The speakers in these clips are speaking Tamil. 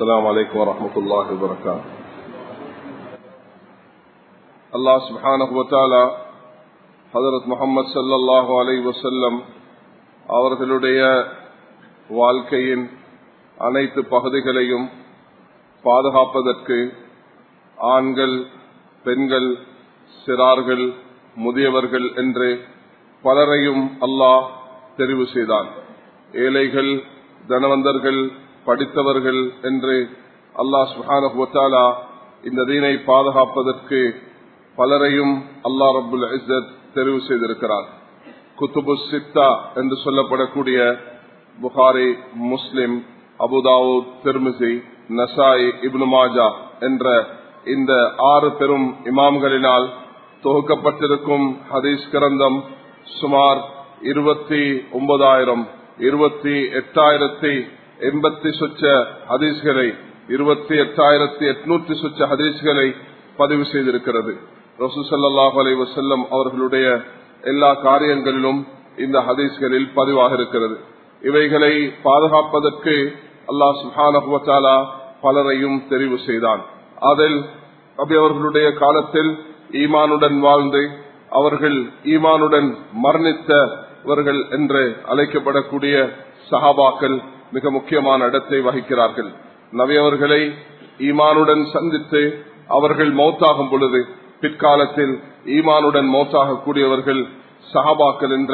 السلام عليكم ورحمة الله وبركاته الله سبحانه وتعالى ஹதரத் முகமது சல்லாஹூ அலை வசல்லம் அவர்களுடைய வாழ்க்கையின் அனைத்து பகுதிகளையும் பாதுகாப்பதற்கு ஆண்கள் பெண்கள் சிறார்கள் முதியவர்கள் என்று பலரையும் அல்லாஹ் தெரிவு செய்தான் ஏழைகள் தனவந்தர்கள் படித்தவர்கள் என்று அல்லாஹ் சுஹானா இந்த தீனை பாதுகாப்பதற்கு பலரையும் அல்லா ரபுல் இசத் தெரிவு செய்திருக்கிறார். குத்துபு சித்தா என்று சொல்லப்படக்கூடிய புகாரி முஸ்லிம் அபுதாவு திருமிசி நசாய் இப்னு மாஜா என்ற இந்த ஆறு பெரும் இமாம்களினால் தொகுக்கப்பட்டிருக்கும் ஹதீஸ் கிரந்தம் சுமார் இருபத்தி ஒன்பதாயிரம் இருபத்தி எட்டாயிரத்தி எண்பத்தி சொச்ச ஹதீஸ்களை இருபத்தி எட்டாயிரத்தி எட்நூத்தி சொச்ச ஹதீஸ்களை பதிவு செய்திருக்கிறது. ரசூசல்லாஹ் அலை வசல்லம் அவர்களுடைய எல்லா காரியங்களிலும் இந்த ஹதீஸ்களில் பதிவாக இருக்கிறது. இவைகளை பாதுகாப்பதற்கு அல்லாஹ் சுஹானா பலரையும் தெரிவு செய்தான். அதில் அபி அவர்களுடைய காலத்தில் ஈமானுடன் வாழ்ந்து அவர்கள் ஈமானுடன் மரணித்தவர்கள் என்று அழைக்கப்படக்கூடிய சஹாபாக்கள் மிக முக்கியமான இடத்தை வகிக்கிறார்கள். நவியவர்களை ஈமானுடன் சந்தித்து அவர்கள் மௌத்தாகும் பொழுது பிற்காலத்தில் ஈமானுடன் மௌத்தாக கூடியவர்கள் சஹாபாக்கள் என்ற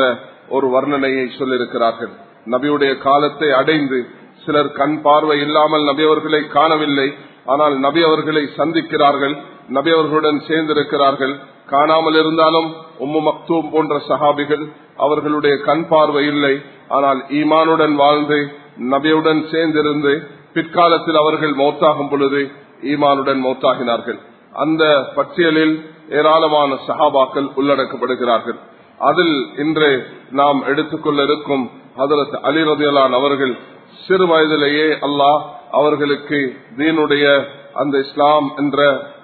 ஒரு வர்ணனையை சொல்லியிருக்கிறார்கள். நபியுடைய காலத்தை அடைந்து சிலர் கண் பார்வை இல்லாமல் நபியவர்களை காணவில்லை. ஆனால் நபி அவர்களை சந்திக்கிறார்கள் நபி அவர்களுடன் சேர்ந்திருக்கிறார்கள். காணாமல் இருந்தாலும் உம்மு மக்தூம் போன்ற சஹாபிகள் அவர்களுடைய கண் பார்வை இல்லை. ஆனால் ஈமானுடன் வாழ்ந்து நபியுடன் சேர்ந்திருந்து பிற்காலத்தில் அவர்கள் மௌத்தாகும் பொழுது ஈமானுடன் மௌத்தாகினார்கள். அந்த பட்டியலில் ஏராளமான சஹாபாக்கள் உள்ளடக்கப்படுகிறார்கள். அதில் இன்று நாம் எடுத்துக்கொள்ள இருக்கும் ஹதரத் அலி ரதியலான் அவர்கள் சிறு வயதிலேயே அல்லாஹ் அவர்களுக்கு தீனுடைய அந்த இஸ்லாம் என்ற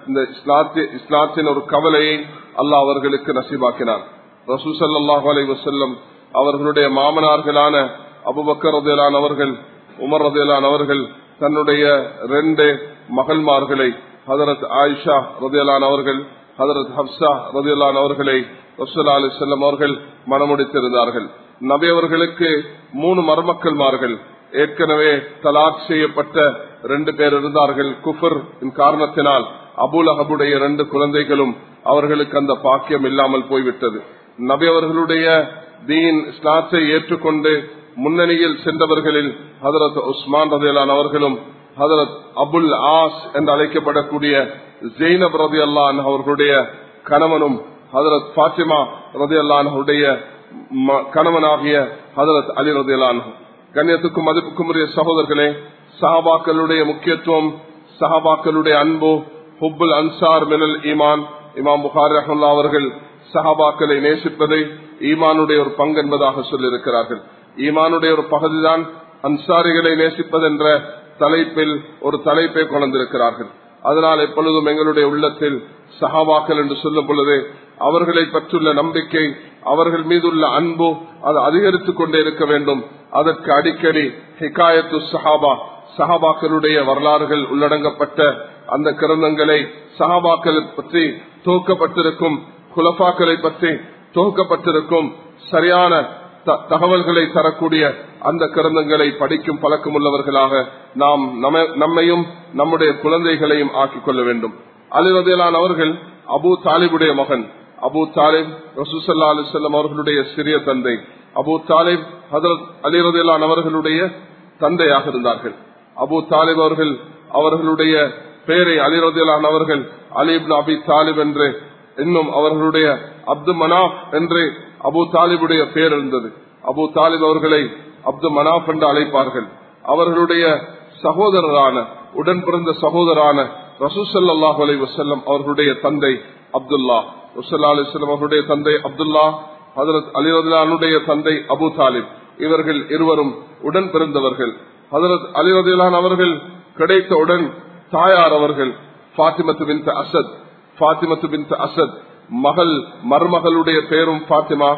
இந்த இஸ்லாத்தின் ஒரு கவலையை அல்லாஹ் அவர்களுக்கு நசீபாக்கினார். ரசூசல்லாஹு அலை வசல்லம் அவர்களுடைய மாமனார்களான அபுபக்கர் ரதியலான் அவர்கள் உமர் ரதியலான் அவர்கள் தன்னுடைய ரெண்டு மகள்மார்களை ஹதரத் ஆயிஷா ரதேலான் அவர்கள் ஹதரத் ஹப்சா ரதியலான் அவர்களை ரசூல்லா அலி செல்லம் அவர்கள் மனமுடித்திருந்தார்கள். நபி அவர்களுக்கு மூணு மருமக்கள்மார்கள். ஏற்கனவே தலாக் செய்யப்பட்ட ரெண்டு பேர் இருந்தார்கள். குஃபர் காரணத்தினால் அபுல் அஹபுடைய ரெண்டு குழந்தைகளும் அவர்களுக்கு அந்த பாக்கியம் இல்லாமல் போய்விட்டது. நபி அவர்களுடைய தீன் ஸ்லாத்தை ஏற்றுக்கொண்டு முன்னணியில் சென்றவர்களில் ஹதரத் உஸ்மான் ரதையலான் அவர்களும் ஹதரத் அபுல் ஆஸ் என்று அழைக்கப்படக்கூடிய ஜெய்னப் ரதி அல்லான் அவர்களுடைய கணவனும் ஹதரத் பாத்திமா ரதி அல்லானுடைய கணவனாகிய ஹதரத் அலி ரதி அல்லான் கண்ணியத்துக்கும் மதிப்புக்கும் உரிய சகோதரர்களே சஹாபாக்களுடைய முக்கியத்துவம் சஹாபாக்களுடைய அன்பு ஹுப்புல் அன்சார் மினல் ஈமான். இமாம் புகார் ரஹமுல்லா அவர்கள் சஹாபாக்களை நேசிப்பதை ஈமானுடைய ஒரு பங்கு என்பதாக சொல்லியிருக்கிறார்கள். ஈமானுடைய ஒரு பகுதிதான் அன்சாரிகளை நேசிப்பதென்ற தலைப்பில் ஒரு தலைப்பை கொண்டிருக்கிறார்கள். அதனால் எப்பொழுதும் எங்களுடைய உள்ளத்தில் சஹாபாக்கள் என்று சொல்லும் பொழுது அவர்களை பற்றுள்ள நம்பிக்கை அவர்கள் மீதுள்ள அன்பு அது அதிகரித்துக் கொண்டே இருக்க வேண்டும். அதற்கு அடிக்கடி ஹிகாயத்து சஹாபா சஹாபாக்களுடைய வரலாறுகள் உள்ளடங்கப்பட்ட அந்த கிரந்தங்களை சஹாபாக்கள் பற்றி துவக்கப்பட்டிருக்கும் குலபாக்களை பற்றி துவக்கப்பட்டிருக்கும் சரியான தகவல்களை தரக்கூடிய அந்த கிரந்தங்களை படிக்கும் பழக்கம் உள்ளவர்களாக நாம் நம்மையும் நம்முடைய குழந்தைகளையும் ஆக்கிக் கொள்ள வேண்டும். அலிரதியலான் அவர்கள் அபு தாலிபுடைய மகன். அபு தாலிப் ரசூசல்லா அலிசல்லம் அவர்களுடைய சிறிய தந்தை. அபு தாலிப் ஹதரத் அவர்களுடைய தந்தையாக இருந்தார்கள். அபு தாலிப் அவர்கள் அவர்களுடைய பெயரை அலிரதியலான் அவர்கள் அலிப் அபி தாலிப் என்று இன்னும் அவர்களுடைய அப்து மனாப் என்று அபு தாலிபுடைய பெயர் இருந்தது. அபு தாலிப் அவர்களை அப்து மனாப் என்று அழைப்பார்கள். அவர்களுடைய சகோதரரான உடன் பிறந்த சகோதரான ரசூசல்லாஹ் அலி வசல்லம் அவர்களுடைய தந்தை அப்துல்லா. ரசூல்லா அலிஸ்லம் அவருடைய தந்தை அப்துல்லா ஹதரத் ரதிலானுடைய தந்தை அபு தாலிப். இவர்கள் இருவரும் உடன் பிறந்தவர்கள். ஹதரத் ரதிலான் அவர்கள் கிடைத்தவுடன் தாயார் அவர்கள் பாத்திமத்து பின் அசத் பாத்திமத்து பின் அசத் மகள் மருமகளுடைய பேரும் பாத்திமா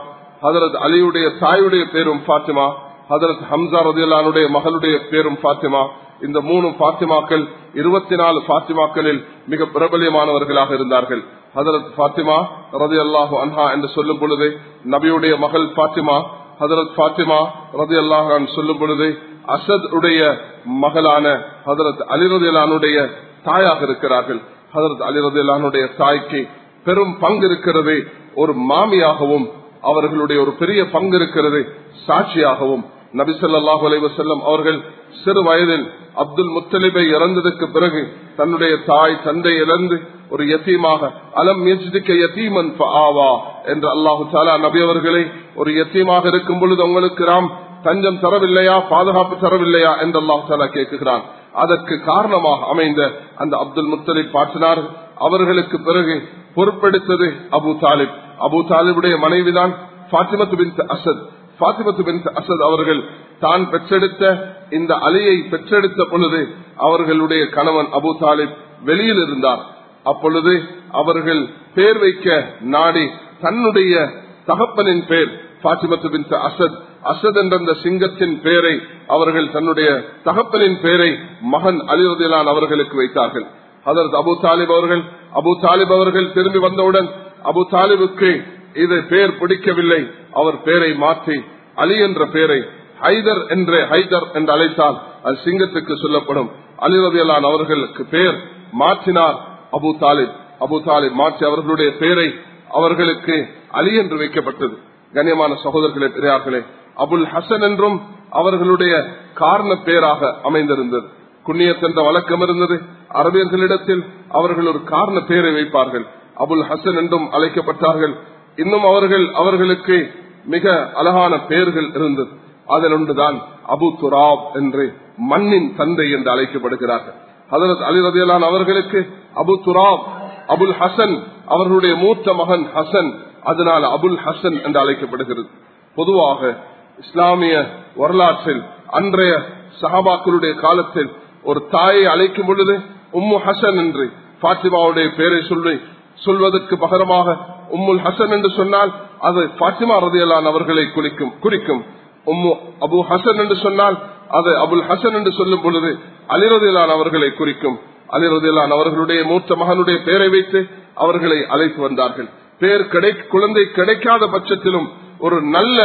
ஹதரத் அலியுடைய தாயுடைய பேரும் பாத்திமா ஹதரத் ஹம்சா ரதியலானுடைய மகளுடைய பேரும் பாத்திமா இந்த மூணு பாத்திமாக்கள் இருபத்தி நாலு பாத்திமாக்களில் மிக பிரபலியமானவர்களாக இருந்தார்கள். ஹதரத் பாத்திமா ரதி அல்லாஹு அன்ஹா என்று சொல்லும் பொழுது நபியுடைய மகள் பாத்திமா ஹதரத் பாத்திமா ரதி அல்லாஹான் சொல்லும் பொழுது அசத் உடைய மகளான ஹதரத் அலிரதியலானுடைய தாயாக இருக்கிறார்கள். ஹதரத் அலிரதியலானுடைய தாய்க்கு பெரும் பங்கு இருக்கிறது ஒரு மாமியாகவும் அவர்களுடைய ஒரு பெரிய பங்கு இருக்கிறது சாட்சியாகவும் நபிசல்லாஹு அலைவசல்லம் அவர்கள் சிறு வயதில் அப்துல் முத்தலிபை இறந்ததுக்கு பிறகு தன்னுடைய தாய் தந்தை இழந்து ஒரு யத்தீமாக அலம் யத்தீமன் ஆவா என்று அல்லாஹு தாலா நபி அவர்களை ஒரு யத்தீமாக இருக்கும் பொழுது உங்களுக்கு நாம் தஞ்சம் தரவில்லையா பாதுகாப்பு தரவில்லையா என்று அல்லாஹு தாலா கேட்குகிறான். அதற்கு காரணமாக அமைந்த அந்த அப்துல் முத்தலிப் பாட்டினார் அவர்களுக்கு பிறகு பொறுப்பெடுத்தது அபு தாலிப். அபு தாலிபுடைய மனைவிதான் பாத்திமத்து பின் அசத். பாத்திமத்து பின் அசத் அவர்கள் தான் பெற்றெடுத்த இந்த அலியை பெற்றெடுத்த பொழுது அவர்களுடைய கணவன் அபு தாலிப் வெளியில் இருந்தார். அப்பொழுது அவர்கள் பேர் வைக்க நாடி தன்னுடைய தகப்பனின் பேர் பாத்திமத்து பின் அசத். அசத் என்ற அந்த சிங்கத்தின் பெயரை அவர்கள் தன்னுடைய தகப்பனின் பெயரை மகன் அலிவதிலான் அவர்களுக்கு வைத்தார்கள். அதற்கு அபு தாலிப் அவர்கள் அபு தாலிப் அவர்கள் திரும்பி வந்தவுடன் அபு தாலிபுக்கு இது பெயர் பிடிக்கவில்லை. அவர் பெயரை மாற்றி அலி என்ற பெயரை ஹைதர் என்றே ஹைதர் என்று அழைத்தால் அது சிங்கத்துக்கு சொல்லப்படும். அலிரதியலான் அவர்களுக்கு பெயர் மாற்றினார் அபு தாலிப். அபு தாலிப் மாற்றி அவர்களுடைய பெயரை அவர்களுக்கு அலி என்று வைக்கப்பட்டது. கண்ணியமான சகோதரர்களே பெரியார்களே அபுல் ஹசன் என்றும் அவர்களுடைய காரண பெயராக அமைந்திருந்தது. குண்ணியத் என்ற வழக்கம் இருந்தது. அரபியர்களிடத்தில் அவர்கள் ஒரு காரண பெயரை வைப்பார்கள். அபுல் ஹசன் என்றும் அழைக்கப்பட்டார்கள். இன்னும் அவர்கள் அவர்களுக்கு மிக அழகான பெயர்கள் இருந்தது. அதில் ஒன்றுதான் அபு துராப் என்று மண்ணின் தந்தை என்று அழைக்கப்படுகிறார்கள். ஹதரத் அலி ரதியலான் அவர்களுக்கு அபு துராப் அபுல் ஹசன் அவர்களுடைய மூத்த மகன் ஹசன் அதனால் அபுல் ஹசன் என்று அழைக்கப்படுகிறது. பொதுவாக இஸ்லாமிய வரலாற்றில் அன்றைய சஹாபாக்களுடைய காலத்தில் ஒரு தாயை அழைக்கும் பொழுது உம்மு ஹசன் என்று பாத்திமாவுடைய பெயரை சொல்லி சொல்வதற்கு பகரமாக உம்முல் ஹசன் என்று சொன்னால் அது பாத்திமா ரதியலான் அவர்களை குறிக்கும் குறிக்கும். உம்மு அபு ஹசன் என்று சொன்னால் அது அபுல் ஹசன் என்று சொல்லும் பொழுது அலிரதிலான் அவர்களை குறிக்கும். அலிரதிலான் அவர்களுடைய மூத்த மகனுடைய பெயரை வைத்து அவர்களை அழைத்து வந்தார்கள். பேர் கிடை குழந்தை கிடைக்காத பட்சத்திலும் ஒரு நல்ல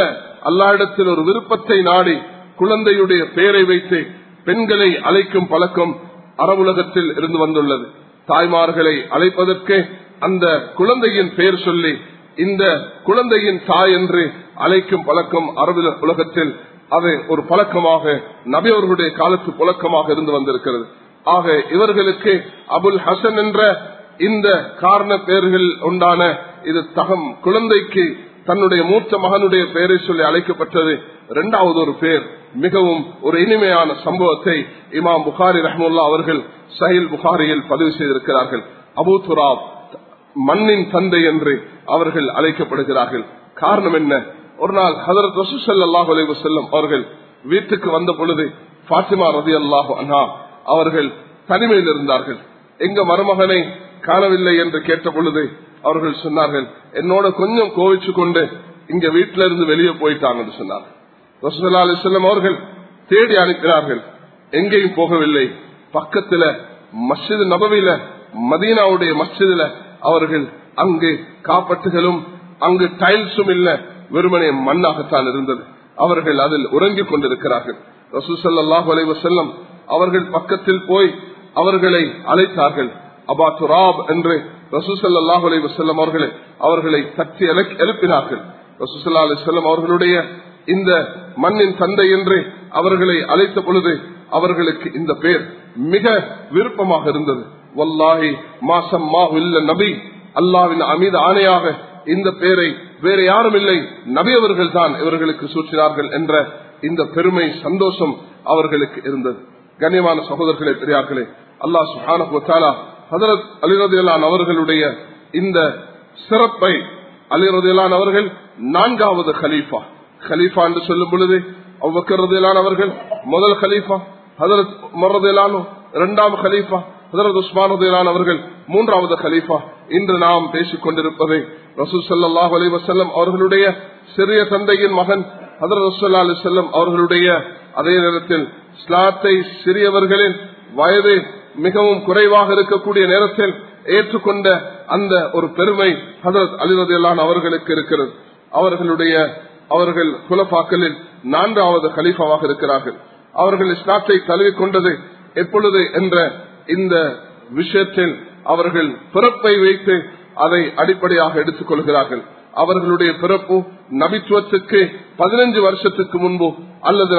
அல்லாயிடத்தில் ஒரு விருப்பத்தை நாடி குழந்தையுடைய பெயரை வைத்து பெண்களை அழைக்கும் பழக்கம் அறவுலகத்தில் இருந்து வந்துள்ளது. தாய்மார்களை அழைப்பதற்கு அந்த குழந்தையின் பெயர் சொல்லி இந்த குழந்தையின் தாய் என்று அழைக்கும் பழக்கம் அரபு உலகத்தில் அது ஒரு பழக்கமாக நபியவர்களுடைய காலத்து புழக்கமாக இருந்து வந்திருக்கிறது. ஆக இவர்களுக்கு அபுல் ஹசன் என்ற இந்த காரண பெயர்கள் உண்டான இது தகம் குழந்தைக்கு தன்னுடைய மூத்த மகனுடைய பெயரை சொல்லி அழைக்கப்பட்டது. இரண்டாவது ஒரு பேர். மிகவும் ஒரு இனிமையான சம்பவத்தை இமாம் புகாரி ரஹமுல்லா அவர்கள் சஹில் புகாரியில் பதிவு செய்திருக்கிறார்கள். அபு துராப் மண்ணின் தந்தை என்று அவர்கள் அழைக்கப்படுகிறார்கள். காரணம் என்ன? ஒரு நாள் ஹதரத் ரசூசல்லாஹ் அலைவு செல்லம் அவர்கள் வீட்டுக்கு வந்த பொழுது பாத்திமா ரதி அல்லாஹு அண்ணா அவர்கள் தனிமையில் இருந்தார்கள். எங்க மருமகனை காணவில்லை என்று கேட்ட பொழுது அவர்கள் சொன்னார்கள் என்னோட கொஞ்சம் கோவிச்சு கொண்டு இங்க வீட்டில இருந்து வெளியே போயிட்டாங்க சொன்னார்கள். ரசூல்லா அலிஸ்லம் அவர்கள் தேடி அனுப்பினார்கள். எங்கேயும் போகவில்லை. பக்கத்துல மஸ்ஜித் நபவில மதீனாவுடைய மஸ்ஜிதுல அவர்கள் அங்கு காப்பட்டுகளும் அங்கு டைல்ஸும் இல்ல. வெறுமனே மண்ணாகத்தான் இருந்தது. அவர்கள் அதில் உறங்கிக் கொண்டிருக்கிறார்கள். ரசூசல்லாஹ் அலைவ செல்லம் அவர்கள் பக்கத்தில் போய் அவர்களை அழைத்தார்கள். அபா துராப் என்று ரசூசல்லாஹ் அலைவ செல்லம் அவர்களை அவர்களை தட்டி எழுப்பினார்கள். ரசூசல்லா அலி செல்லம் அவர்களுடைய இந்த மண்ணின் தந்தை என்று அவர்களை அழைத்த பொழுது அவர்களுக்கு இந்த பேர் மிக விருப்பமாக இருந்தது. வல்லாஹி மாசம் மாஹுல்ல நபி. அல்லாவின் அமீத ஆணையாக இந்த பெயரை வேற யாரும் இல்லை நபி அவர்கள் தான் இவர்களுக்கு சூற்றினார்கள் என்ற இந்த பெருமை சந்தோஷம் அவர்களுக்கு இருந்தது. கண்ணியமான சகோதரர்களே பெரியார்களே அல்லாஹ் சுஹானா ஹதரத் அவர்களுடைய இந்த சிறப்பை அலிரதிலான் அவர்கள் நான்காவது கலீஃபா கலீஃபா என்று சொல்லும் பொழுது அவ்வக்கரதியலான் அவர்கள் முதல் கலீஃபா ஹதரத் மரதியலானோ இரண்டாம் கலீஃபா ஹதரத் உஸ்மான் அவர்கள் மூன்றாவது கலீஃபா இன்று நாம் பேசிக் கொண்டிருப்பதை ரசூல் சல்லாஹ் அலி வசல்லம் அவர்களுடைய சிறிய தந்தையின் மகன் ஹதரத் ரசூல்லா அலி செல்லம் அவர்களுடைய அதே நேரத்தில் ஸ்லாத்தை சிறியவர்களின் வயது மிகவும் குறைவாக இருக்கக்கூடிய நேரத்தில் ஏற்றுக்கொண்ட அந்த ஒரு பெருமை ஹதரத் அலிரதியல்லான் அவர்களுக்கு இருக்கிறது. அவர்களுடைய அவர்கள் குலப்பாக்களில் நான்காவது கலீஃபாவாக இருக்கிறார்கள். அவர்கள் இஸ்லாத்தை தழுவிக் கொண்டது எப்பொழுது என்ற இந்த விஷயத்தில் அவர்கள் பிறப்பை வைத்து அதை அடிப்படையாக எடுத்துக் கொள்கிறார்கள் அவர்களுடைய பிறப்பு நபித்துவத்துக்கு பதினஞ்சு வருஷத்துக்கு முன்பு அல்லது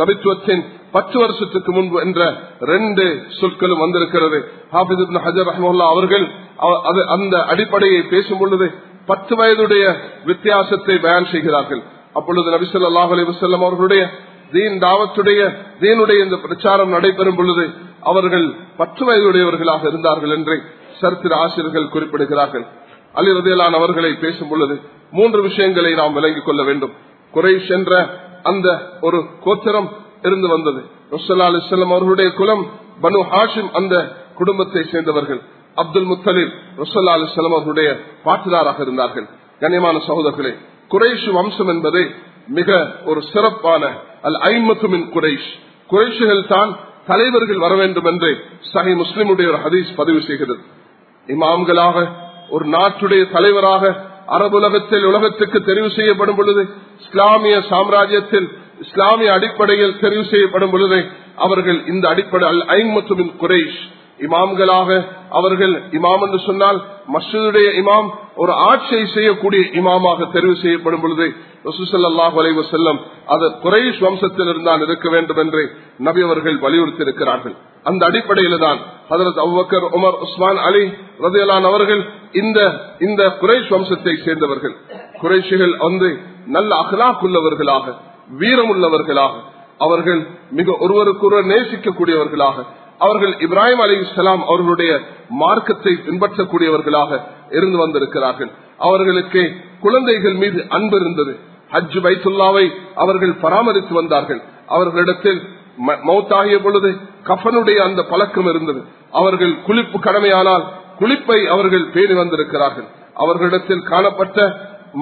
நபித்துவத்தின் பத்து வருஷத்துக்கு முன்பு என்ற ரெண்டு சொற்களும் வந்திருக்கிறது. ஹாபிது ஹஜர் ரஹமுல்லா அவர்கள் அந்த அடிப்படையை பேசும் பொழுது பத்து வயதுடைய வித்தியாசத்தை பயன் செய்கிறார்கள். அப்பொழுது நபிசல்லாஹ் அலி வசல்லம் அவர்களுடைய தீன் தாவத்துடைய தீனுடைய இந்த பிரச்சாரம் நடைபெறும் பொழுது அவர்கள் பத்து வயதுடையவர்களாக இருந்தார்கள் என்று சரித்திர ஆசிரியர்கள் குறிப்பிடுகிறார்கள். அலி ரதியலான் அவர்களை பேசும் பொழுது மூன்று விஷயங்களை நாம் விளங்கிக் கொள்ள வேண்டும். குறைஷ் என்ற அந்த ஒரு கோத்திரம் இருந்து வந்தது. ரசல்லா அலிஸ்லாம் அவர்களுடைய குலம் பனு ஹாஷிம் அந்த குடும்பத்தை சேர்ந்தவர்கள். அப்துல் முத்தலிப் ரசல்லா அலிஸ்லாம் அவர்களுடைய பாட்டுதாராக இருந்தார்கள். கண்ணியமான சகோதரர்களே குறைஷ் வம்சம் என்பது மிக ஒரு சிறப்பான அல் ஐமத்துமின் குறைஷ். குறைஷுகள் தான் தலைவர்கள் வர வேண்டும் என்று சஹி முஸ்லிமுடைய ஒரு ஹதீஸ் பதிவு செய்கிறது. இமாம்களாக ஒரு நாட்டுடைய தலைவராக அரபுலகத்தில் உலகத்துக்கு தெரிவு செய்யப்படும் பொழுது இஸ்லாமிய சாம்ராஜ்யத்தில் இஸ்லாமிய அடிப்படையில் தெரிவு செய்யப்படும் பொழுது அவர்கள் இந்த அடிப்படை அல் ஐமத்துமின் குறைஷ் இமாம்களாக அவர்கள் இமாம் என்று சொன்னால் மசூதுடைய இமாம் ஒரு ஆட்சியை செய்யக்கூடிய இமாமாக தெரிவு செய்யப்படும் பொழுது ரசூசல்லாஹ் வலைவ செல்லம் அது குறைஷ் வம்சத்தில் இருக்க வேண்டும் என்று நபி அவர்கள் வலியுறுத்தி இருக்கிறார்கள் அந்த அடிப்படையில தான் ஹதரத் அவ்வக்கர் உமர் உஸ்மான் அலி ரதியலான் அவர்கள் இந்த இந்த குறைஷ் வம்சத்தை சேர்ந்தவர்கள். குறைஷிகள் வந்து நல்ல அகலாக்குள்ளவர்களாக வீரமுள்ளவர்களாக அவர்கள் மிக ஒருவருக்கொருவர் நேசிக்கக்கூடியவர்களாக அவர்கள் இப்ராஹிம் அலி இஸ்லாம் அவர்களுடைய மார்க்கத்தை பின்பற்றக்கூடியவர்களாக இருந்து வந்திருக்கிறார்கள். அவர்களுக்கு குழந்தைகள் மீது அன்பு இருந்தது. ஹஜ் பைத்துல்லாவை அவர்கள் பராமரித்து வந்தார்கள். அவர்களிடத்தில் மௌத்தாகிய பொழுது கஃபனுடைய அந்த பழக்கம் இருந்தது. அவர்கள் குளிப்பு கடமையானால் குளிப்பை அவர்கள் பேணி வந்திருக்கிறார்கள். அவர்களிடத்தில் காணப்பட்ட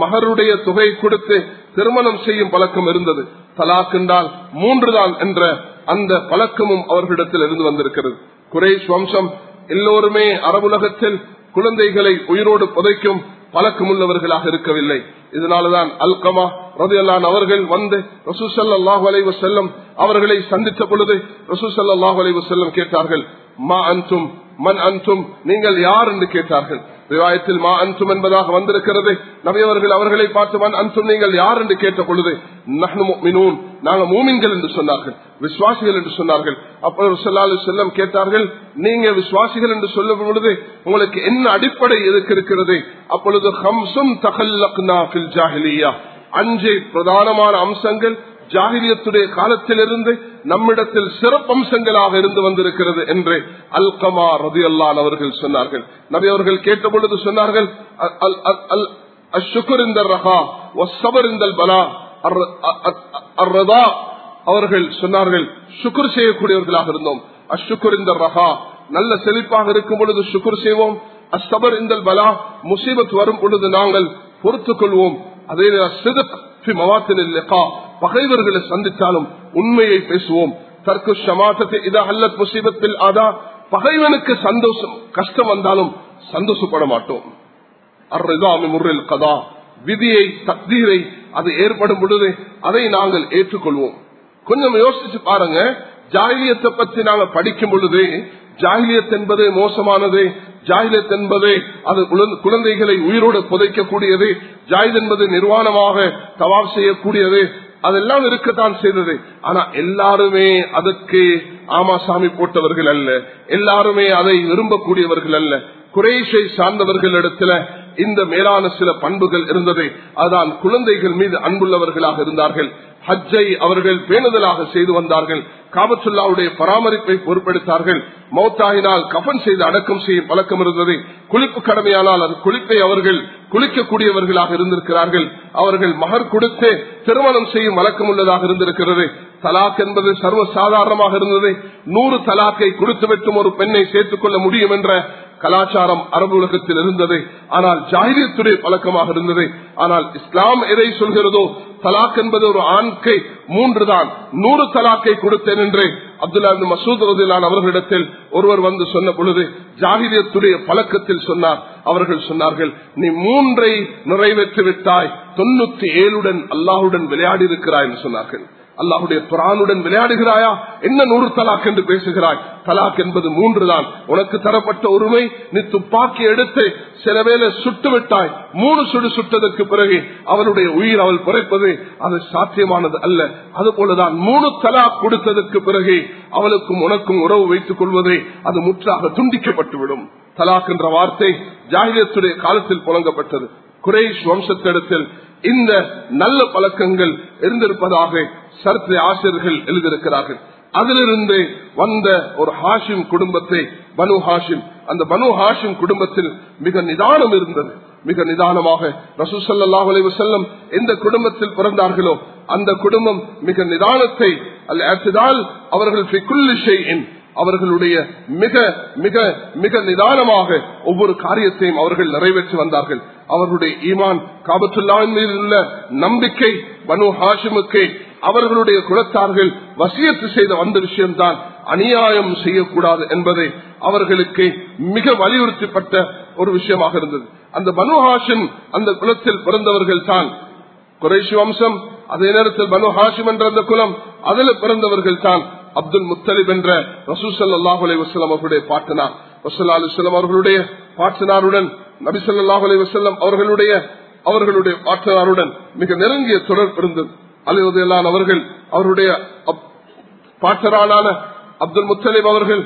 மகருடைய தொகை கொடுத்து திருமணம் செய்யும் பழக்கம் இருந்தது. தலாக் என்றால் மூன்றுதான் என்ற அந்த பழக்கமும் அவர்களிடத்தில் இருந்து வந்திருக்கிறது. குறைஷ் வம்சம் எல்லோருமே அரபுலகத்தில் குழந்தைகளை உயிரோடு புதைக்கும் பழக்கமுள்ளவர்களாக இருக்கவில்லை. இதனாலதான் அல்கமா ரதையல்லான் அவர்கள் வந்து ரசூசல்லாஹு அலைவு செல்லம் அவர்களை சந்தித்த பொழுது ரசூசல்லாஹு அலைவு செல்லம் கேட்டார்கள் மா அன்சும் மன் அன்சும் நீங்கள் யார்? என்று கேட்டார்கள். விவாயத்தில் மா அன்சும் என்பதாக வந்திருக்கிறது. நபியவர்கள் அவர்களை பார்த்து மன் அன்சும் நீங்கள் யார்? என்று கேட்ட பொழுது நாங்க மூமின்கள் என்று சொன்னார்கள். விசுவாசிகள் என்று சொன்னார்கள். அப்பொழுது சொல்லாலு செல்லம் கேட்டார்கள் நீங்க விசுவாசிகள் என்று சொல்லும் பொழுது உங்களுக்கு என்ன அடிப்படை எதுக்கு இருக்கிறது? அப்பொழுது ஹம்சும் தகல்லக்னா அஞ்சு பிரதானமான அம்சங்கள் ஜாகிரியத்துடைய காலத்திலிருந்து நம்மிடத்தில் சிறப்பம்சங்களாக இருந்து வந்திருக்கிறது என்று அல்கமா ரதி அல்லான் அவர்கள் சொன்னார்கள். நபி அவர்கள் கேட்ட பொழுது சொன்னார்கள் அஷுக்குர் இந்த ரஹா ஒசபர் இந்த பலா அவர்கள் சொன்னார்கள் சுக்குர் செய்யக்கூடியவர்களாக இருந்தோம். அஷுக்குர் இந்த ரஹா நல்ல செழிப்பாக இருக்கும் பொழுது சுக்குர் செய்வோம். அசபர் இந்த பலா முசீபத் வரும் பொழுது நாங்கள் பொறுத்துக் கொள்வோம். அதே பகைவர்களை சந்தித்தாலும் உண்மையை பேசுவோம். தற்கு சமாதத்தை இதா அல்லத் முசீபத்தில் ஆதா பகைவனுக்கு சந்தோஷம் கஷ்டம் வந்தாலும் சந்தோஷப்பட மாட்டோம். அர்ரிதாமி முறையில் கதா விதியை தக்தீரை அது ஏற்படும் பொழுது அதை நாங்கள் ஏற்றுக்கொள்வோம். கொஞ்சம் யோசிச்சு பாருங்க. ஜாகியத்தை பற்றி நாங்க படிக்கும் பொழுது ஜாகிலியத் என்பது மோசமானது ஜாகிலியத் என்பது அது குழந்தைகளை உயிரோடு புதைக்கக்கூடியது ஜாயித் என்பது நிர்வாணமாக தவாப் செய்யக்கூடியது அதெல்லாம் இருக்கத்தான் செய்தது. ஆனா எல்லாருமே அதற்கு ஆமாசாமி போட்டவர்கள் அல்ல. எல்லாருமே அதை விரும்பக்கூடியவர்கள் அல்ல. குறைஷை சார்ந்தவர்களிடத்துல இந்த மேலான சில பண்புகள் இருந்தது. அதான் குழந்தைகள் மீது அன்புள்ளவர்களாக இருந்தார்கள். ஹஜ்ஜை அவர்கள் பேணுதலாக செய்து வந்தார்கள். காபத்துல்லாவுடைய பராமரிப்பை பொறுப்பெடுத்தார்கள் மௌத்தாயினால் கபன் செய்து அடக்கம் செய்யும் பழக்கம் இருந்தது. குளிப்பு கடமையானால் அது குளிப்பை அவர்கள் குளிக்கக்கூடியவர்களாக இருந்திருக்கிறார்கள். அவர்கள் மகர் கொடுத்து திருமணம் செய்யும் வழக்கம் உள்ளதாக இருந்திருக்கிறது. தலாக் என்பது சர்வ சாதாரணமாக இருந்தது. நூறு தலாக்கை கொடுத்துவிட்டும் ஒரு பெண்ணை சேர்த்துக் கொள்ள முடியும் என்ற கலாச்சாரம் அரபு உலகத்தில் இருந்தது. ஆனால் ஜாகிரியத்துடைய பழக்கமாக இருந்தது. ஆனால் இஸ்லாம் எதை சொல்கிறதோ தலாக் என்பது ஒரு ஆண்கை மூன்று தான் நூறு தலாக்கை கொடுத்தேன் என்று அப்துல்லா மசூத் ரதிலான் அவர்களிடத்தில் ஒருவர் வந்து சொன்ன பொழுது ஜாகிரியத்துடைய பழக்கத்தில் சொன்னார். அவர்கள் சொன்னார்கள் நீ மூன்றை நிறைவேற்றி விட்டாய் தொண்ணூத்தி ஏழுடன் அல்லாஹுடன் விளையாடி இருக்கிறாய் என்று சொன்னார்கள். அல்லாஹுடைய குரானுடன் விளையாடுகிறாயா? என்ன நூறு தலாக் என்று பேசுகிறாய்? தலாக் என்பது மூன்று தான். உனக்கு தரப்பட்ட உரிமை நீ துப்பாக்கி எடுத்து சில வேலை சுட்டு விட்டாய். மூணு சுடு சுட்டதற்கு பிறகு அவளுடைய உயிர் அவள் பிறப்பது அது சாத்தியமானது அல்ல. அது போலதான் மூணு தலாக் கொடுத்ததற்கு பிறகு அவளுக்கும் உனக்கும் உறவு வைத்துக் கொள்வதே அது முற்றாக துண்டிக்கப்பட்டுவிடும். தலாக் என்ற வார்த்தை ஜாகிரத்துடைய காலத்தில் புழங்கப்பட்டது. குரேஷ் வம்சத்திடத்தில் இந்த நல்ல பழக்கங்கள் இருந்திருப்பதாக சரித்திர ஆசிரியர்கள் எழுதியிருக்கிறார்கள். அதிலிருந்து வந்த ஒரு ஹாஷிம் குடும்பத்தை பனு ஹாஷிம். அந்த பனு ஹாஷிம் குடும்பத்தில் மிக நிதானம் இருந்தது. மிக நிதானமாக ரசூசல்லாஹ் செல்லம் எந்த குடும்பத்தில் பிறந்தார்களோ அந்த குடும்பம் மிக நிதானத்தை அல்லதால் அவர்கள் அவர்களுடைய மிக மிக மிக நிதானமாக ஒவ்வொரு காரியத்தையும் அவர்கள் நிறைவேற்றி வந்தார்கள். அவர்களுடைய ஈமான் காபத்துல்லாவின் மீது உள்ள நம்பிக்கை பனு ஹாஷிமுக்கு அவர்களுடைய குலத்தார்கள் வசியத்து செய்த வந்த விஷயம்தான் அநியாயம் செய்யக்கூடாது என்பதை அவர்களுக்கு மிக வலியுறுத்தப்பட்ட ஒரு விஷயமாக இருந்தது. அந்த பனு ஹாஷிம் அந்த குலத்தில் பிறந்தவர்கள் தான். குறைஷி வம்சம் அதே நேரத்தில் பனு ஹாஷிம் என்ற அந்த குலம் அதில் பிறந்தவர்கள் தான். அப்துல் முத்தலிப் என்ற ரசூசல்லாஹ் அலி வசலம் அவர்களுடைய பாட்டனார். வசல்லா அலுவலம் அவர்களுடைய பாட்டனாருடன் நபிசல்லாஹ் அலி வசல்லம் அவர்களுடைய அவர்களுடைய பாட்டனாருடன் மிக நெருங்கிய தொடர்பு இருந்தது. அலிவதையிலான் அவர்கள் அவருடைய பாட்டரானான அப்துல் முத்தலிப் அவர்கள்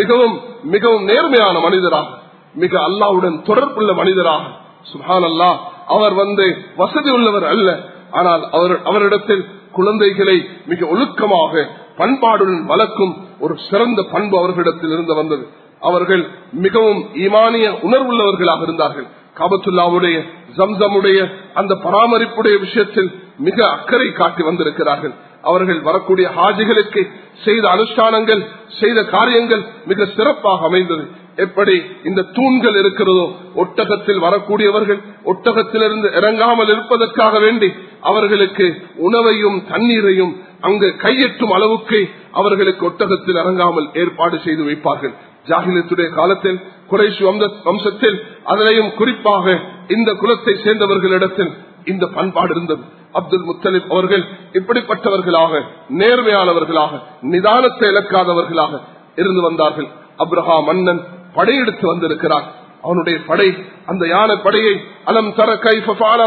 மிகவும் மிகவும் நேர்மையான மனிதராக மிக அல்லாவுடன் தொடர்புள்ள மனிதராக சுஹான் அல்லா அவர் வந்து வசதி உள்ளவர் அல்ல. ஆனால் அவர் அவரிடத்தில் குழந்தைகளை மிக ஒழுக்கமாக பண்பாடுடன் வளர்க்கும் ஒரு சிறந்த பண்பு அவர்களிடத்தில் இருந்து வந்தது. அவர்கள் மிகவும் ஈமானிய உணர்வுள்ளவர்களாக இருந்தார்கள். காபத்துல்லாவுடைய ஜம்சமுடைய அந்த பராமரிப்புடைய விஷயத்தில் மிக அக்கறை காட்டி வந்திருக்கிறார்கள். அவர்கள் வரக்கூடிய ஹாஜிகளுக்கு செய்த அனுஷ்டானங்கள் செய்த காரியங்கள் மிக சிறப்பாக அமைந்தது. எப்படி இந்த தூண்கள் இருக்கிறதோ ஒட்டகத்தில் வரக்கூடியவர்கள் ஒட்டகத்திலிருந்து இறங்காமல் இருப்பதற்காக வேண்டி அவர்களுக்கு உணவையும் தண்ணீரையும் அங்கு கையெட்டும் அளவுக்கு அவர்களுக்கு ஒட்டகத்தில் இறங்காமல் ஏற்பாடு செய்து வைப்பார்கள். ஜாகிலத்துடைய காலத்தில் குறைசு வம்சத்தில் அதனையும் குறிப்பாக இந்த குலத்தை சேர்ந்தவர்களிடத்தில் இந்த பண்பாடு இருந்தது. அப்துல் முத்தலிப் அவர்கள் இப்படிப்பட்டவர்களாக நேர்மையானவர்களாக நிதானத்தை இழக்காதவர்களாக இருந்து வந்தார்கள். அப்ரஹா மன்னன் படையெடுத்து வந்திருக்கிறார். அவனுடைய படை அந்த யானை படையை அலம் தர கைஃபால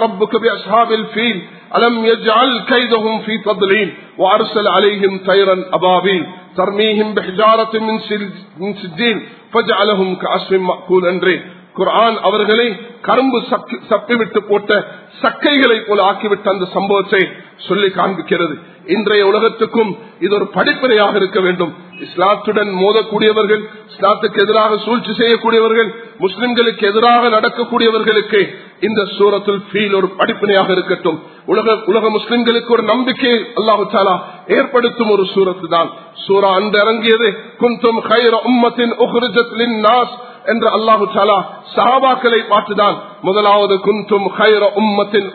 அஸ்ஹாபில் அலம் யஜ்அல் கைதஹும் ஃபீ தத்லீல் தைரன் அபாபீல் தர்மீஹிம் பிஹஜாரத்தின் மின் குர்ஆன் அவர்களை கரும்பு சப்பிவிட்டு போட்ட சக்கைகளை போல ஆக்கிவிட்ட அந்த சம்பவத்தை சொல்லி காண்பிக்கிறது. இன்றைய உலகத்துக்கும் இது ஒரு படிப்பினையாக இருக்க வேண்டும். இஸ்லாத்துடன் மோதக்கூடியவர்கள் இஸ்லாத்துக்கு எதிராக சூழ்ச்சி செய்யக்கூடியவர்கள் முஸ்லிம்களுக்கு எதிராக நடக்கக்கூடியவர்களுக்கு இந்த சூரத்தில் ஃபீல் ஒரு படிப்பினையாக இருக்கட்டும். உலக உலக முஸ்லிம்களுக்கு ஒரு நம்பிக்கை அல்லாஹு ஏற்படுத்தும் ஒரு சூரத்து தான் சூரா அன்று இறங்கியது குந்தும் ஹைர உம்மத்தின் நாஸ் என்று அல்லாஹு சாலா சஹாபாக்களை பார்த்துதான் முதலாவது குந்தும் ஹைர உம்மத்தின்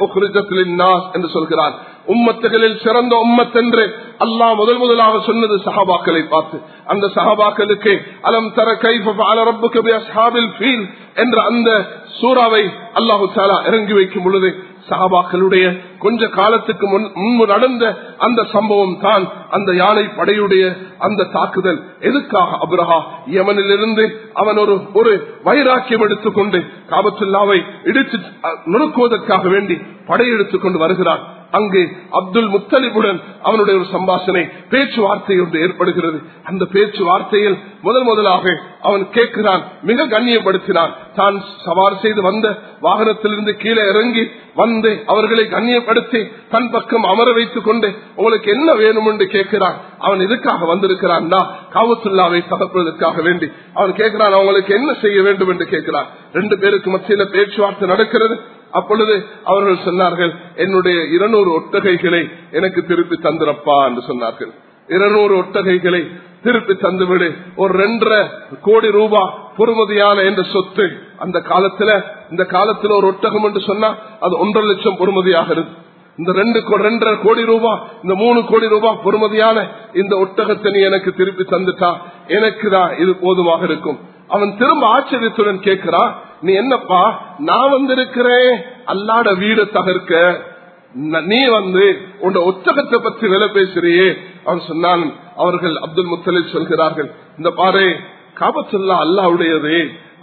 என்று சொல்கிறான். உம்மத்துகளில் சிறந்த உம்மத் என்று அல்லாஹ் முதல் முதலாக சொன்னது சஹாபாக்களை பார்த்து. அந்த சஹாபாக்களுக்கு அலம் தர கைஃபில் என்ற அந்த சூறாவை அல்லாஹு சாலா இறங்கி வைக்கும் பொழுது சஹாபாக்களுடைய கொஞ்ச காலத்துக்கு முன்பு நடந்த அந்த சம்பவம் தான் அந்த யானை படையுடைய அந்த தாக்குதல். எதுக்காக அப்ரஹா யமனிலிருந்து அவன் ஒரு ஒரு வைராக்கியம் எடுத்துக்கொண்டு காபத்துல்லாவை இடித்து நுணுக்குவதற்காக வேண்டி படையெடுத்துக் கொண்டு வருகிறான்? அங்கு அப்துல் முத்தலிபுடன் அவனுடைய ஒரு சம்பாஷணை பேச்சுவார்த்தை ஒன்று ஏற்படுகிறது. அந்த பேச்சுவார்த்தையில் முதல் முதலாக அவன் கேட்கிறான் மிக கண்ணியப்படுத்தினான். தான் சவார் செய்து வந்த வாகனத்திலிருந்து கீழே இறங்கி வந்து அவர்களை கண்ணியப்படுத்தி தன் பக்கம் அமர வைத்துக் கொண்டு உங்களுக்கு என்ன வேணும்? என்று கேட்கிறான். அவன் எதுக்காக வந்திருக்கிறான்? காவத்துல்லாவை தகப்பதற்காக வேண்டி. அவன் கேட்கிறான் அவங்களுக்கு என்ன செய்ய வேண்டும்? என்று கேட்கிறான். ரெண்டு பேருக்கு மத்தியில பேச்சுவார்த்தை நடக்கிறது. அப்பொழுது அவர்கள் சொன்னார்கள் என்னுடைய இருநூறு ஒட்டகைகளை எனக்கு திருப்பி தந்திரப்பா என்று சொன்னார்கள். இருநூறு ஒட்டகைகளை திருப்பி தந்துவிடு. ஒரு ரெண்டரை கோடி ரூபாய் பொறுமதியான என்ற சொத்து அந்த காலத்துல இந்த காலத்துல ஒரு ஒட்டகம் என்று சொன்னா அது ஒன்றரை லட்சம் பொறுமதியாக இந்த ரெண்டு கோ- ரெண்டரை கோடி ரூபாய் இந்த மூணு கோடி ரூபாய் பொறுமதியான இந்த ஒட்டகத்தை நீ எனக்கு திருப்பி தந்துட்டா எனக்கு தான் இது போதுமாக இருக்கும். அவன் திரும்ப ஆச்சரியத்துடன் கேட்கிறான் நீ என்னப்பா நான் வந்திருக்கிறேன் அல்லாட வீடு தகர்க்க. நீ வந்து உன் ஒத்தகத்தை பற்றி வேலை பேசுறியே. அவன் சொன்னான் அவர்கள் அப்துல் முத்தலிப் சொல்கிறார்கள் இந்த பாரு காபத்துல்லா அல்லாவுடையது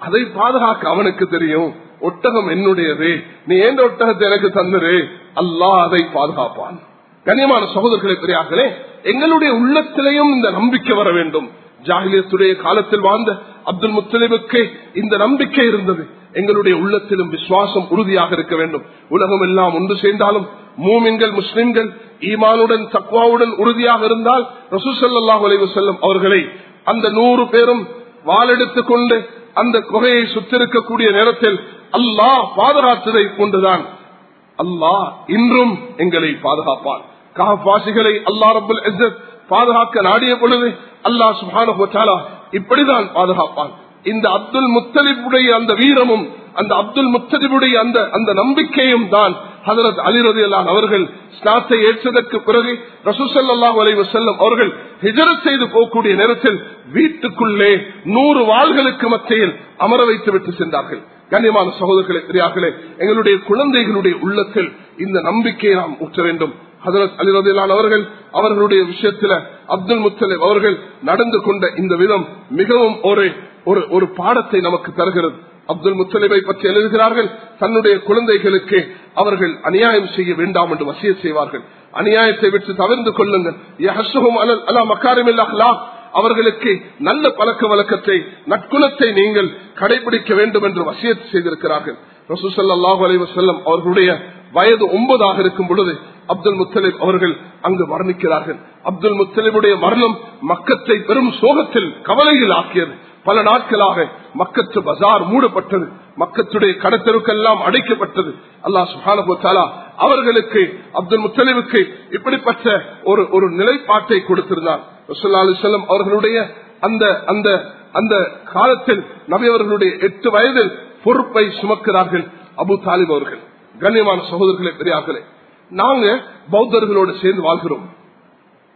அதை பாதுகாக்க அவனுக்கு தெரியும். ஒட்டகம் என்னுடையது நீ ஏன் ஒட்டகத்தை எனக்கு தந்துரு? அல்லாஹ் அதை பாதுகாப்பான். கனியமான சகோதரர்களை பெரியார்களே எங்களுடைய உள்ளத்திலேயும் இந்த நம்பிக்கை வர வேண்டும். ஜாகிலியத்துடைய காலத்தில் வாழ்ந்த அப்துல் முத்தலிபுக்கு இந்த நம்பிக்கை இருந்தது. எங்களுடைய உள்ளத்திலும் விசுவாசம் உறுதியாக இருக்க வேண்டும். உலகம் எல்லாம் ஒன்று சேர்ந்தாலும் மூமின்கள் முஸ்லிம்கள் ஈமானுடன் தக்வாவுடன் உறுதியாக இருந்தால் ரசூசல்லாஹ் அலைவு செல்லும் அவர்களை அந்த நூறு பேரும் வாளெடுத்துக் கொண்டு அந்த குகையை சுத்திருக்கக்கூடிய நேரத்தில் அல்லாஹ் பாதுகாத்ததை கொண்டுதான். அல்லாஹ் இன்றும் எங்களை பாதுகாப்பான் காப்பாசிகளை அல்லா ரபுல் பாதுகாக்க நாடிய பொழுது அல்லா சுப்ஹானஹு இப்படிதான் பாதுகாப்பான். இந்த அப்துல் முத்தலிபுடைய அந்த வீரமும் அந்த அப்துல் முத்தலிபுடைய அந்த அந்த நம்பிக்கையும் தான் ஹதரத் அலிரதி அல்லான் அவர்கள் ஸ்நாத்தை ஏற்றதற்கு பிறகு ரசூசல்லாஹு அலைஹி செல்லும் அவர்கள் ஹிஜரத் செய்து போகக்கூடிய நேரத்தில் வீட்டுக்குள்ளே நூறு வாள்களுக்கு மத்தியில் அமர வைத்து விட்டு சென்றார்கள். கண்ணியமான சகோதரர்களே பெரியார்களே எங்களுடைய குழந்தைகளுடைய உள்ளத்தில் இந்த நம்பிக்கையை நாம் ஊற்ற வேண்டும். அலி ரதிலான் அவர்கள் அவர்களுடைய விஷயத்துல அப்துல் முத்தலிப் அவர்கள் நடந்து கொண்ட இந்த விதம் மிகவும் ஒரு ஒரு ஒரு பாடத்தை நமக்கு தருகிறது. அப்துல் முத்தலிபை பற்றி எழுதுகிறார்கள் தன்னுடைய குழந்தைகளுக்கு அவர்கள் அநியாயம் செய்ய வேண்டாம் என்று வசிய செய்வார்கள். அநியாயத்தை விட்டு தவிர்த்து கொள்ளுங்கள். அவர்களுக்கு நல்ல பழக்க வழக்கத்தை நற்குலத்தை நீங்கள் கடைபிடிக்க வேண்டும் என்று வசியத்து செய்திருக்கிறார்கள். ரசூசல்லாஹு அலைஹி அவர்களுடைய வயது ஒன்பதாக இருக்கும் பொழுது அப்துல் முத்தலிப் அவர்கள் அங்கு மரணிக்கிறார்கள் அப்துல் முத்தலிபுடைய மரணம் மக்கத்தை பெரும் சோகத்தில் கவலையில் ஆக்கியது. பல நாட்களாக மக்கத்து பஜார் மூடப்பட்டது. மக்கத்துடைய கடத்தெருக்கெல்லாம் அடைக்கப்பட்டது. அல்லாஹ் சுஹானு அவர்களுக்கு அப்துல் முத்தலிவுக்கு இப்படிப்பட்ட ஒரு ஒரு நிலைப்பாட்டை கொடுத்திருந்தார். செல்லம் அவர்களுடைய அந்த அந்த அந்த காலத்தில் நபி அவர்களுடைய எட்டு வயதில் பொறுப்பை சுமக்கிறார்கள் அபு தாலிப் அவர்கள் கண்ணியமான சகோதரர்களே பெரியார்களே. நாங்க பௌத்தர்களோடு சேர்ந்து வாழ்கிறோம்.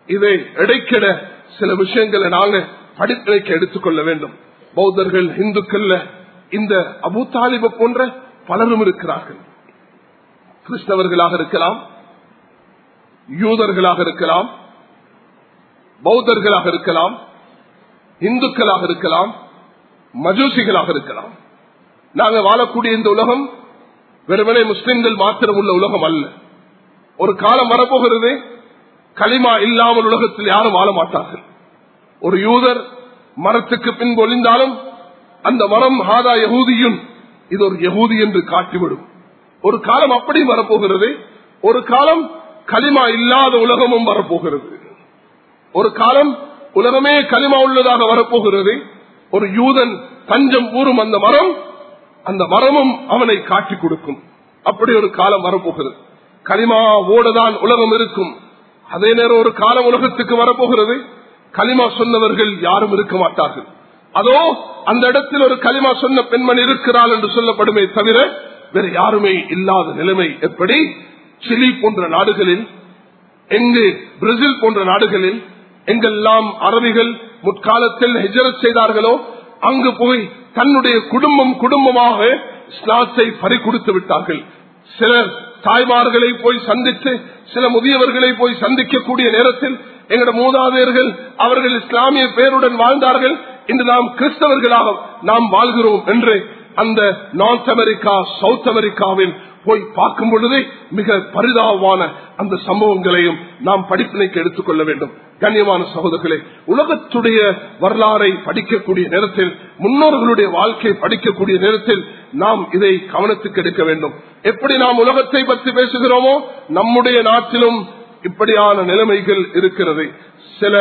இதை இடைக்கிட சில விஷயங்களை நாங்க படிப்பினைக்கு எடுத்துக்கொள்ள வேண்டும். பௌத்தர்கள் இந்துக்கள்ல இந்த அபு தாலிப போன்ற பலரும் இருக்கிறார்கள். கிறிஸ்தவர்களாக இருக்கலாம் யூதர்களாக இருக்கலாம் பௌத்தர்களாக இருக்கலாம் இந்துக்களாக இருக்கலாம் மஜூசிகளாக இருக்கலாம். நாங்க வாழக்கூடிய இந்த உலகம் வெறுமனே முஸ்லிம்கள் மாத்திரம் உள்ள உலகம் அல்ல. ஒரு காலம் வரப்போகிறது களிமா இல்லாமல் உலகத்தில் யாரும் வாழ மாட்டார்கள். ஒரு யூதர் மரத்துக்கு பின்பு ஒளிந்தாலும் அந்த மரம் ஹாதா யகூதியும் இது ஒரு யகூதி என்று காட்டிவிடும். ஒரு காலம் அப்படியும் வரப்போகிறது ஒரு காலம் களிமா இல்லாத உலகமும் வரப்போகிறது. ஒரு காலம் உலகமே களிமா உள்ளதாக வரப்போகிறது. ஒரு யூதன் தஞ்சம் ஊறும் அந்த மரம் அந்த மரமும் அவனை காட்டி கொடுக்கும். அப்படி ஒரு காலம் வரப்போகிறது. களிமா ஓடதான் உலகம் இருக்கும். அதே நேரம் ஒரு காலம் உலகத்துக்கு வரப்போகிறது. களிமா சொன்னவர்கள் யாரும் இருக்க மாட்டார்கள். அதோ அந்த இடத்தில் ஒரு களிமா சொன்ன பெண்மணி இருக்கிறாள் என்று சொல்லப்படுமே தவிர வேறு யாருமே இல்லாத நிலைமை எப்படி? சிலி போன்ற நாடுகளில் எங்கு பிரேசில் போன்ற நாடுகளில் எங்கெல்லாம் அரபிகள் முற்காலத்தில் ஹெஜரத் செய்தார்களோ அங்கு போய் தன்னுடைய குடும்பம் குடும்பமாக ஸ்நாத்தை பறிகொடுத்து விட்டார்கள். சிலர் தாய்மார்களை போய் சந்தித்து சில முதியவர்களை போய் சந்திக்கக்கூடிய நேரத்தில் எங்களோட மூதாதையர்கள் அவர்கள் இஸ்லாமிய பேருடன் வாழ்ந்தார்கள். இன்று நாம் கிறிஸ்தவர்களாக நாம் வாழ்கிறோம் என்று அந்த நார்த் அமெரிக்கா சவுத் அமெரிக்காவின் போய் பார்க்கும் பொழுதே மிக பரிதாபமான அந்த சம்பவங்களையும் நாம் படிப்பினைக்கு எடுத்துக்கொள்ள வேண்டும். கண்ணியமான சகோதரர்களே உலகத்துடைய வரலாறை படிக்கக்கூடிய நேரத்தில் முன்னோர்களுடைய வாழ்க்கை படிக்கக்கூடிய நேரத்தில் நாம் இதை கவனத்துக்கு எடுக்க வேண்டும். எப்படி நாம் உலகத்தை பற்றி பேசுகிறோமோ நம்முடைய நாட்டிலும் இப்படியான நிலைமைகள் இருக்கிறது. சில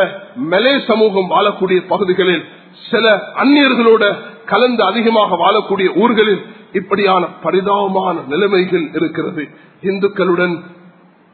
மலே சமூகம் வாழக்கூடிய பகுதிகளில் சில அந்நியர்களோட கலந்து அதிகமாக வாழக்கூடிய ஊர்களில் இப்படியான பரிதாபமான நிலைமைகள் இருக்கிறது. இந்துக்களுடன்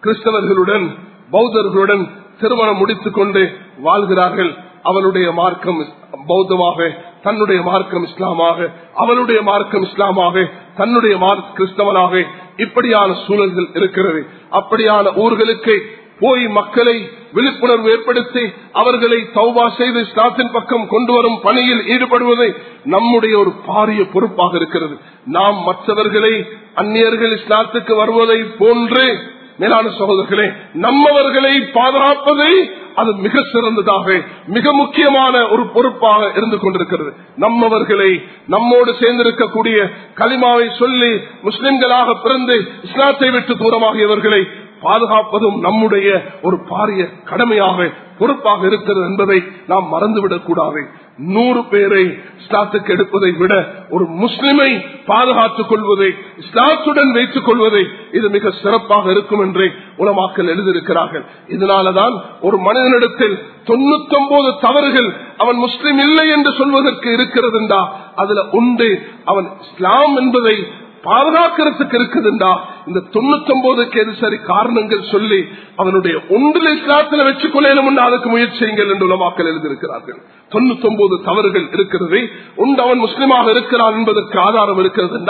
கிறிஸ்தவர்களுடன் பௌத்தர்களுடன் திருமணம் முடித்துக் கொண்டு வாழ்கிறார்கள். அவனுடைய மார்க்கம் பௌத்தமாக தன்னுடைய மார்க்கம் இஸ்லாமாக அவளுடைய மார்க்கம் இஸ்லாமாக தன்னுடைய மார்க் கிறிஸ்தவனாக இப்படியான சூழல்கள் இருக்கிறது. அப்படியான ஊர்களுக்கு போய் மக்களை விழிப்புணர்வு ஏற்படுத்தி அவர்களை சௌபா செய்து இஸ்லாத்தின் பக்கம் கொண்டு வரும் பணியில் ஈடுபடுவது நம்முடைய ஒரு பாரிய பொறுப்பாக இருக்கிறது. நாம் மற்றவர்களை அந்நியர்கள் இஸ்லாத்துக்கு வருவதை போன்று மேலான சகோதரர்களே நம்மவர்களை பாதுகாப்பதை அது மிக சிறந்ததாக மிக முக்கியமான ஒரு பொறுப்பாக இருந்து கொண்டிருக்கிறது. நம்மவர்களை நம்மோடு சேர்ந்திருக்கக்கூடிய களிமாவை சொல்லி முஸ்லிம்களாக பிறந்து இஸ்லாத்தை விட்டு தூரமாகியவர்களை பாதுகாப்பதும் நம்முடைய ஒரு பாரிய கடமையாக பொறுப்பாக இருக்கிறது என்பதை நாம் மறந்துவிடக் கூடாது நூறு பேரை இஸ்லாத்துக்கு எடுப்பதை விட ஒரு முஸ்லிமை பாதுகாத்துக் கொள்வதை இஸ்லாத்துடன் வைத்துக் கொள்வதை இது மிக சிறப்பாக இருக்கும் என்றே உலமாக்கல் எழுதியிருக்கிறார்கள். இதனாலதான் ஒரு மனிதனிடத்தில் தொண்ணூத்தி தவறுகள் அவன் முஸ்லிம் இல்லை என்று சொல்வதற்கு இருக்கிறது என்றா அதுல உண்டு அவன் இஸ்லாம் என்பதை பாதுகாக்கிறதுக்கு இருக்குதுண்டா. இந்த தொண்ணூத்தி ஒன்பதுக்கு கேது சரி காரணங்கள் சொல்லி அவனுடைய ஒன்றில் இஸ்லாத்துல வச்சு கொள்ளையிலும் அதுக்கு முயற்சியுங்கள் என்று உலமாக்கல் எழுதியிருக்கிறார்கள். தொண்ணூத்தி ஒன்பது தவறுகள் இருக்கிறது. உண்டு அவன் முஸ்லிமாக இருக்கிறான் என்பதற்கு ஆதாரம் இருக்கிறது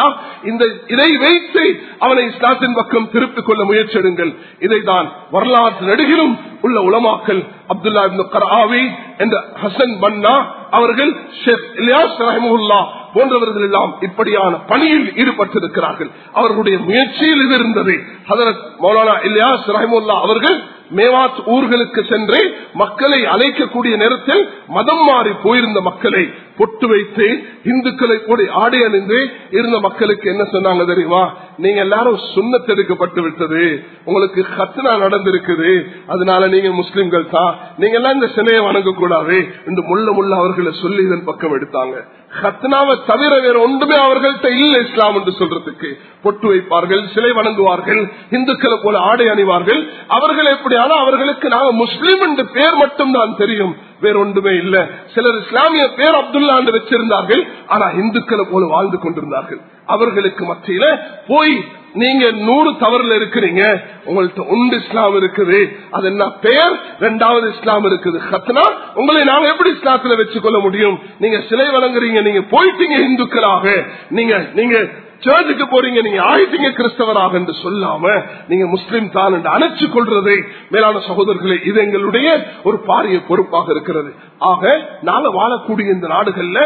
இந்த இதை வைத்து அவனை இஸ்லாத்தின் பக்கம் திருப்பிக் கொள்ள முயற்சிடுங்கள் இதைதான் வரலாற்று நடுகிலும் உள்ள உலமாக்கல் அப்துல்லா கராவி என்ற ஹசன் பன்னா அவர்கள் ஷேக் இலியாஸ் ரஹமுல்லா போன்றவர்கள் எல்லாம் இப்படியான பணியில் ஈடுபட்டிருக்கிறார்கள். அவர்களுடைய முயற்சியில் இது இருந்தது. ஹதரத் மௌலானா இலியாஸ் ரஹமுல்லா அவர்கள் மேவாத் ஊர்களுக்கு சென்று மக்களை அழைக்கக்கூடிய நேரத்தில் மதம் மாறி போயிருந்த மக்களை பொட்டு வைத்து இந்துக்களை கூட ஆடை அணிந்து இருந்த மக்களுக்கு என்ன சொன்னாங்க தெரியுமா? நீங்க எல்லாரும் சுண்ணத்தெடுக்கப்பட்டு விட்டது. உங்களுக்கு ஹத்னா நடந்திருக்குது. அதனால நீங்க முஸ்லிம்கள் தான் நீங்க எல்லாம் இந்த சிலையை வணங்க கூடாது என்று முள்ள முள்ள அவர்களை சொல்லி இதன் பக்கம் எடுத்தாங்க. ஹத்னாவை தவிர வேற ஒன்றுமே அவர்கள்ட்ட இல்லை இஸ்லாம் என்று சொல்றதுக்கு. பொட்டு வைப்பார்கள் சிலை வணங்குவார்கள் இந்துக்களை போல ஆடை அணிவார்கள். அவர்கள் எப்படியாலும் அவர்களுக்கு நாங்கள் முஸ்லீம் என்று பேர் மட்டும் தான் தெரியும். வேற ஒன்றுமே இல்ல. சிலர் இஸ்லாமிய பேர் அப்துல்லா என்று வச்சிருந்தார்கள் ஆனா இந்துக்களை போல வாழ்ந்து கொண்டிருந்தார்கள். அவர்களுக்கு மத்தியில போய் நீங்க நூறு தவறுல இருக்கிறீங்க உங்கள்ட்ட ஒன்று இஸ்லாம் இருக்குது அது என்ன பெயர் ரெண்டாவது இஸ்லாம் இருக்குது. ஹத்னா உங்களை நாங்க எப்படி இஸ்லாத்துல வச்சுக்கொள்ள முடியும்? நீங்க சிலை வழங்குறீங்க நீங்க போயிட்டீங்க இந்துக்களாக. நீங்க நீங்க சர்ச்சுக்கு போறீங்க நீங்க ஆயிட்டீங்க கிறிஸ்தவராக என்று சொல்லாம நீங்க முஸ்லிம் தான் என்று அணைச்சு கொள்றதை மேலான சகோதரர்களே இது எங்களுடைய ஒரு பாரிய பொறுப்பாக இருக்கிறது. ஆக நாங்க வாழக்கூடிய இந்த நாடுகள்ல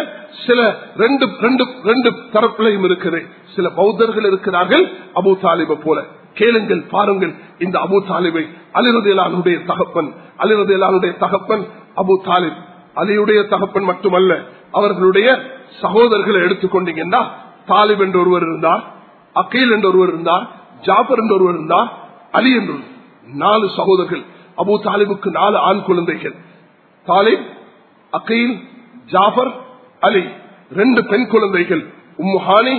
சில ரெண்டு ரெண்டு ரெண்டு தரப்புலையும் இருக்குது. சில பௌத்தர்கள் இருக்கிறார்கள் அபு தாலிப போல. கேளுங்கள் பாருங்கள் இந்த அபு தாலிபை. அலிரதியலானுடைய தகப்பன் அலிரதியலானுடைய தகப்பன் அபு தாலிப். அலியுடைய தகப்பன் மட்டுமல்ல அவர்களுடைய சகோதரர்களை எடுத்துக்கொண்டீங்கன்னா தாலிப் என்று ஒருவர் இருந்தார் அக்கீல் என்று ஒருவர் இருந்தார் ஜாபர் என்று ஒருவர் இருந்தார் அலி என்று நாலு சகோதரர்கள். அபு தாலிபுக்கு நாலு ஆண் குழந்தைகள். தாலிப் அக்கீல் ஜாபர் அலி. ரெண்டு பெண் குழந்தைகள். உம்முஹானி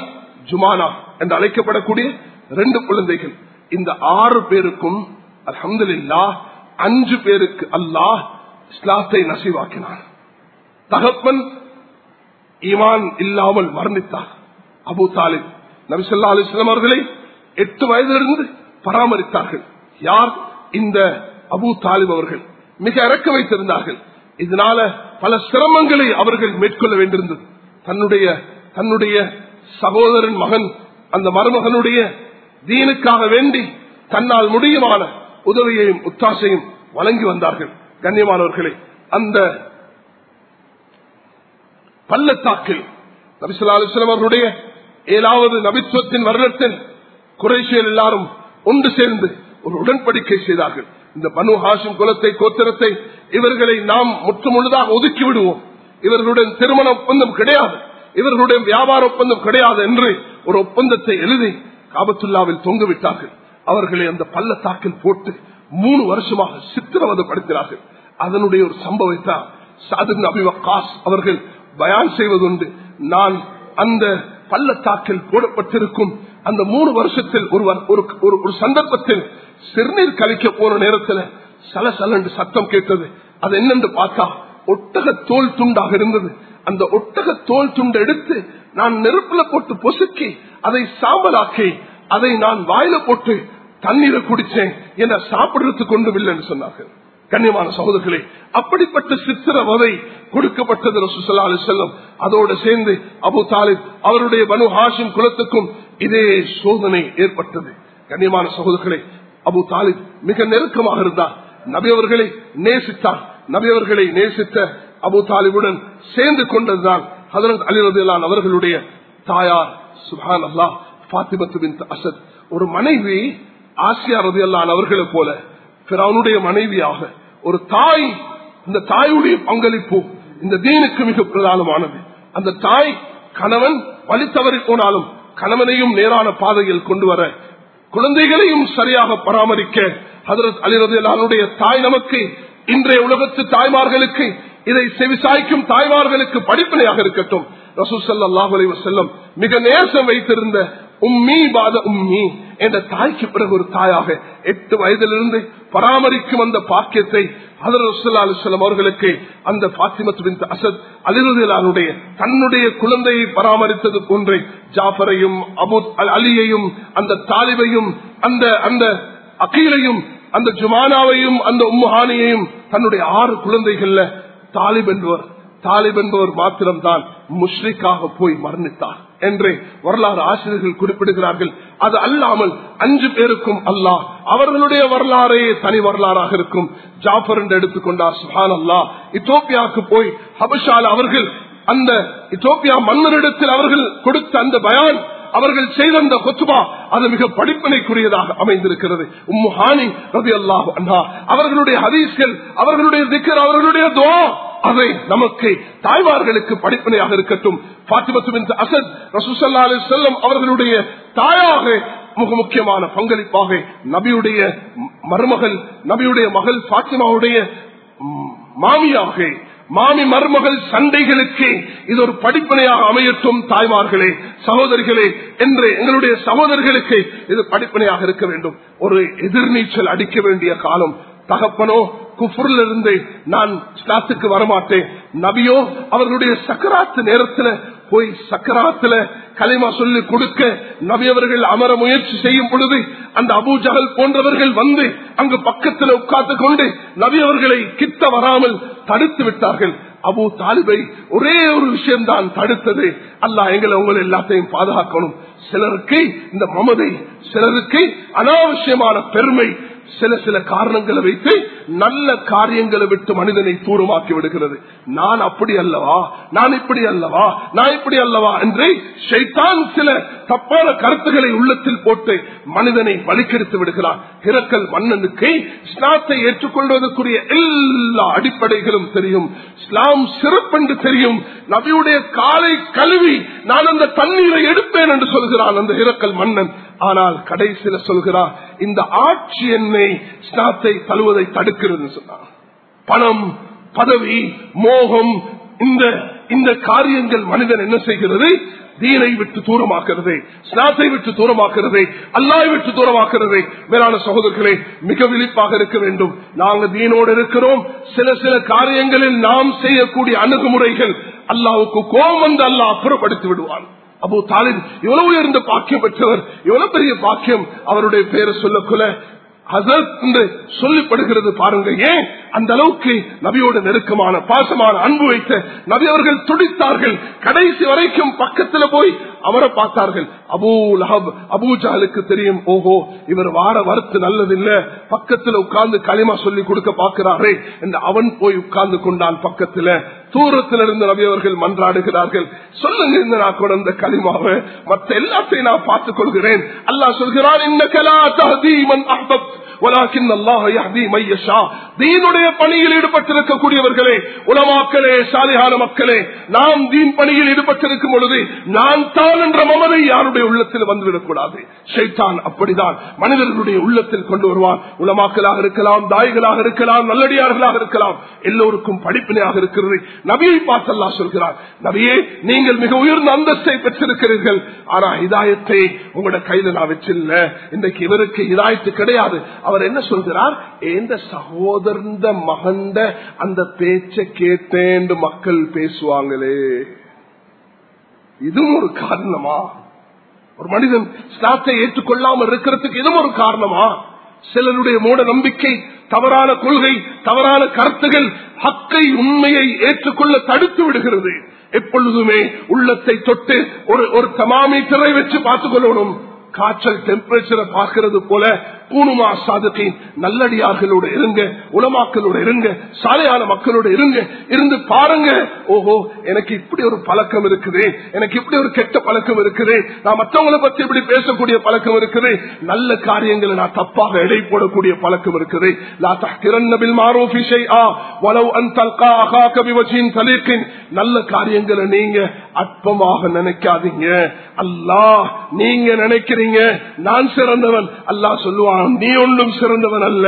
ஜுமானா என்று அழைக்கப்படக்கூடிய ரெண்டு குழந்தைகள். இந்த ஆறு பேருக்கும் அலமதுல்லா அஞ்சு பேருக்கு அல்லாஹ் இஸ்லாத்தை நசிவாக்கினான். தகப்பன் ஈமான் இல்லாமல் மரணித்தார். அபு தாலிப் நபிசல்லா அலிஸ்லாம் அவர்களை எட்டு வயதிலிருந்து பராமரித்தார்கள். யார்? இந்த அபு தாலிப் அவர்கள். மிக இறக்க வைத்திருந்தார்கள். இதனால பல சிரமங்களை அவர்கள் மேற்கொள்ள வேண்டியிருந்தது. தன்னுடைய தன்னுடைய சகோதரன் மகன் அந்த மருமகனுடைய தீனுக்காக வேண்டி தன்னால் முடியுமான உதவியையும் உத்தாசையும் வழங்கி வந்தார்கள். கண்ணியமானவர்களே அந்த பள்ளத்தாக்கில் நபிசுல்லா அலுவலம் அவர்களுடைய ஏழாவது நபித்துவத்தின் வருடத்தில் குறைசியல் எல்லாரும் ஒன்று சேர்ந்து ஒரு உடன்படிக்கை செய்தார்கள். இந்த பனு ஹாஷிம் குலத்தை கோத்திரத்தை இவர்களை நாம் முற்று முழுதாக ஒதுக்கி விடுவோம். இவர்களுடன் திருமண ஒப்பந்தம் கிடையாது. இவர்களுடைய வியாபார ஒப்பந்தம் கிடையாது என்று ஒரு ஒப்பந்தத்தை எழுதி காபத்துல்லாவில் தொங்குவிட்டார்கள். அவர்களை அந்த பள்ளத்தாக்கில் போட்டு மூணு வருஷமாக சித்திரவதப்படுத்தினார்கள் அதனுடைய ஒரு சம்பவத்தை சாதின் அபிவகாஸ் அவர்கள் பயான் செய்வதுண்டு. நான் அந்த பள்ளத்தாக்கில் போடப்பட்டிருக்கும். அந்த மூணு வருஷத்தில் ஒருவர் ஒரு சந்தர்ப்பத்தில் சிறுநீர் கழிக்க போன நேரத்தில் சலசல சத்தம் கேட்டது. அது என்னென்று பார்த்தா ஒட்டக தோல் துண்டாக இருந்தது. அந்த ஒட்டக தோல் துண்டு எடுத்து நான் நெருப்புல போட்டு பொசுக்கி அதை சாம்பலாக்கி அதை நான் வாயில போட்டு தண்ணீரை குடிச்சேன் என சாப்பிடுறதுக்கு கொண்டு இல்லைன்னு சொன்னார்கள். கண்ணியமான சகோதரர்களே அப்படிப்பட்ட சித்திரவதை கொடுக்கப்பட்டது ரசூசல்லா அலி செல்லம் அதோடு சேர்ந்து அபு தாலிப் அவருடைய பனு ஹாஷிம் குலத்துக்கும் இதே சோதனை ஏற்பட்டது. கண்ணியமான சகோதரர்களே அபு தாலிப் மிக நெருக்கமாக இருந்தார். நபியவர்களை நேசித்தார். நபியவர்களை நேசித்த அபு தாலிபுடன் சேர்ந்து கொண்டதுதான் ஹதரத் அலி ரதிலான் அவர்களுடைய தாயார் சுஹான் அல்லா பாத்திமத்து பின் அசத். ஒரு மனைவி ஆசியா ரதியல்லான் அவர்களை போல பிறனுடைய மனைவியாக ஒரு தாய் இந்த தாயுடைய பங்களிப்பு இந்த தீனுக்கு மிக பிரதானமானது. அந்த தாய் கணவன் வழி தவறி போனாலும் கணவனையும் நேரான பாதையில் கொண்டு வர குழந்தைகளையும் சரியாக பராமரிக்க ஹதரத் அலிரதுடைய தாய் நமக்கு இன்றைய உலகத்து தாய்மார்களுக்கு இதை செவிசாய்க்கும் தாய்மார்களுக்கு படிப்பினையாக இருக்கட்டும். ரசூசல்லாஹ் வசல்லம் மிக நேசம் வைத்திருந்த உம்மி பாத உம்மி என்ற தாய்க்கு பிறகு ஒரு தாயாக எட்டு வயதிலிருந்து பராமரிக்கும் அந்த பாக்கியத்தை அவர்களுக்கு அந்த பாத்திமத்துவின் அசத் அலிருதலானுடைய தன்னுடைய குழந்தையை பராமரித்தது போன்றே ஜாஃபரையும் அபு அலியையும் அந்த தாலிபையும் அந்த அந்த அகீலையும் அந்த ஜுமானாவையும் அந்த உம்முஹானியையும் தன்னுடைய ஆறு குழந்தைகள்ல தாலிப் என்பவர் தாலிப் என்பவர் மாத்திரம்தான் முஷ்ரிக்காக போய் மரணித்தார். என்று வரலாறு ஆசிரியர்கள் குறிப்பிடுகிறார்கள். அது அல்லாமல் அஞ்சு பேருக்கும் அல்லாஹ் அவர்களுடைய வரலாறே தனி வரலாறாக இருக்கும். ஜாஃபர் என்று எடுத்துக்கொண்டார் சுஹான் அல்லா இத்தோப்பியாவுக்கு போய் ஹபஷால் அவர்கள் அந்த இத்தோப்பியா மன்னரிடத்தில் அவர்கள் கொடுத்த அந்த பயான் அவர்கள் செய்த அந்த கொத்துபா அது மிக படிப்பினைக்குரியதாக அமைந்திருக்கிறது. உம்முஹானி ரவி அல்லாஹ் அண்ணா அவர்களுடைய ஹதீஸ்கள் அவர்களுடைய திக்கர் அவர்களுடைய துவா அதை நமக்கு தாய்மார்களுக்கு படிப்பனையாக இருக்கட்டும். பாத்திமத்துவின் அசத் ரசூசல்லா அலி செல்லம் அவர்களுடைய தாயாக மிக முக்கியமான பங்களிப்பாக நபியுடைய மருமகள் நபியுடைய மகள் பாத்திமாவுடைய மாமியாக மாமி மருமகள் சண்டைகளுக்கு இது ஒரு படிப்பனையாக அமையட்டும் தாய்மார்களே சகோதரிகளே என்று எங்களுடைய சகோதரர்களுக்கு இது படிப்பனையாக இருக்க வேண்டும். ஒரு எதிர்நீச்சல் அடிக்க வேண்டிய காலம் தகப்பனோ குஃபுரில் இருந்து நான் ஸ்லாத்துக்கு வரமாட்டேன். நபியோ அவர்களுடைய சக்கராத்து நேரத்துல போய் சக்கராத்துல கலைமா சொல்லி கொடுக்க நபி அவர்கள் அமர முயற்சி செய்யும் பொழுது அந்த அபூஜகல் போன்றவர்கள் வந்து அங்கு பக்கத்தில் உட்கார்ந்து கொண்டு நபி அவர்களை கிட்ட வராமல் தடுத்து விட்டார்கள். அபு தாலிபை ஒரே ஒரு விஷயம் தான் தடுத்தது. அல்லா எங்களை உங்களை எல்லாத்தையும் பாதுகாக்கணும். சிலருக்கு இந்த மமதை சிலருக்கு அனாவசியமான பெருமை சில சில காரணங்களை வைத்து நல்ல காரியங்களை விட்டு மனிதனை தூரமாக்கி விடுகிறது. நான் அப்படி அல்லவா? நான் இப்படி அல்லவா? நான் இப்படி அல்லவா? என்று ஷைத்தான் சில தப்பான கருத்துக்களை உள்ளத்தில் போட்டு மனிதனை வலிக்கெடுத்து விடுகிறான் ஹிரக்கல் மன்னனுக்கு இஸ்லாத்தை ஏற்றுக்கொள்வதற்குரிய எல்லா அடிப்படைகளும் தெரியும். இஸ்லாம் சிறப்பென்று தெரியும். நபியுடைய காலை கழுவி நான் அந்த தண்ணீரை எடுப்பேன் என்று சொல்கிறான் அந்த ஹிரக்கல் மன்னன். ஆனால் கடைசியில சொல்கிறார் இந்த ஆட்சி என்னை ஸ்நாத்தை தழுவதை தடுக்கிறது சொன்னார் பணம் பதவி மோகம் இந்த இந்த காரியங்கள் மனிதன் என்ன செய்கிறது? தீனை விட்டு தூரமாக்குறது ஸ்நாத்தை விட்டு தூரமாக்குறது அல்லாய் விட்டு தூரமாக்குறது மேலான சகோதரர்களே மிக விழிப்பாக இருக்க வேண்டும். நாங்க தீனோடு இருக்கிறோம். சில சில காரியங்களில் நாம் செய்யக்கூடிய அணுகுமுறைகள் அல்லாவுக்கு கோபம் வந்து அல்லாஹ் அப்புறப்படுத்தி விடுவான். அபு தாலின் எவ்வளவு உயர்ந்த பாக்கியம் பெற்றவர் எவ்வளவு பெரிய பாக்கியம் அவருடைய பெயரை சொல்லக்குள்ள என்று சொல்லப்படுகிறது பாருங்க. ஏன்? அந்த அளவுக்கு நபியோட நெருக்கமான பாசமான அன்பு வைத்த நபி அவர்கள் துடித்தார்கள். கடைசி வரைக்கும் பக்கத்துல போய் அவரை பார்த்தார்கள். அபூ லஹப் அபூஜாலுக்கு தெரியும் ஓஹோ இவர் வார வரத்து நல்லதில்ல. பக்கத்துல உட்கார்ந்து களிமா சொல்லி கொடுக்க பார்க்கிறாரே என்று அவன் போய் உட்கார்ந்து கொண்டான் பக்கத்துல. தூரத்தில் இருந்து அவர்கள் மன்றாடுகிறார்கள். சொல்லுங்க இந்த நான் கொண்ட களிமாவை மற்ற எல்லாத்தையும் நான் பார்த்துக் கொள்கிறேன். அல்லாஹ் சொல்கிறான் இந்த கலா தஹதீமன் அஹ்பப் பணியில் ஈடுபட்டிருக்கக்கூடியவர்களே உலமாக்களே சாலிகான மக்களே நாம் தீன் பணியில் ஈடுபட்டிருக்கும் பொழுது நான் தான் என்ற மமதை யாருடைய உள்ளத்தில் வந்துவிடக் கூடாது. ஷைத்தான் அப்படிதான். மனிதர்களுடைய உள்ளத்தில் கொண்டு வருவான். உலமாக்கலாக இருக்கலாம் தாய்களாக இருக்கலாம் நல்லடியார்களாக இருக்கலாம். எல்லோருக்கும் படிப்பினையாக இருக்கிறது. நபியை பார்த்தல்லா சொல்கிறார் நபியே நீங்கள் மிக உயர்ந்த அந்தஸ்தை பெற்றிருக்கிறீர்கள். ஆனா இதாயத்தை உங்களோட கையில நான் வச்சில்ல இன்றைக்கு இவருக்கு இதாயத்து கிடையாது. அவர் என்ன சொல்கிறார் எந்த சகோதரந்த மகந்த அந்த பேச்சை கேட்டேன் மக்கள் பேசுவாங்களே. இதுவும் ஒரு காரணமா? ஒரு மனிதன் ஸ்லாத்தை ஏற்றுக்கொள்ளாமல் இருக்கிறதுக்கு இதுவும் ஒரு காரணமா? சிலருடைய மூட நம்பிக்கை தவறான கொள்கை தவறான கருத்துகள் ஹக்கை உண்மையை ஏற்றுக்கொள்ள தடுத்து விடுகிறது. எப்பொழுதுமே உள்ளத்தை தொட்டு ஒரு ஒரு தமாமீட்டரை வச்சு பார்த்துக் கொள்ளணும். காய்ச்சல் டெம்பரேச்சரை பார்க்கிறது போல கூணுமா சாதுக்கின் நல்லடியார்களோட இருங்க உலமாக்களோட இருங்க சாலையான மக்களோட இருங்க இருந்து பாருங்க. ஓஹோ எனக்கு இப்படி ஒரு பழக்கம் இருக்குது எனக்கு இப்படி ஒரு கெட்ட பழக்கம் இருக்குது நான் மற்றவங்களை பத்தி இப்படி பேசக்கூடிய பழக்கம் இருக்குது நல்ல காரியங்களை நான் தப்பாக எடை போடக்கூடிய பழக்கம் இருக்குது. நல்ல காரியங்களை நீங்க அற்பமாக நினைக்காதீங்க. அல்லாஹ் நீங்க நினைக்கிறீங்க. நான் சிறந்தவன். அல்லாஹ் சொல்லுவான் நீ ஒன்றும் சிறந்தவன் அல்ல.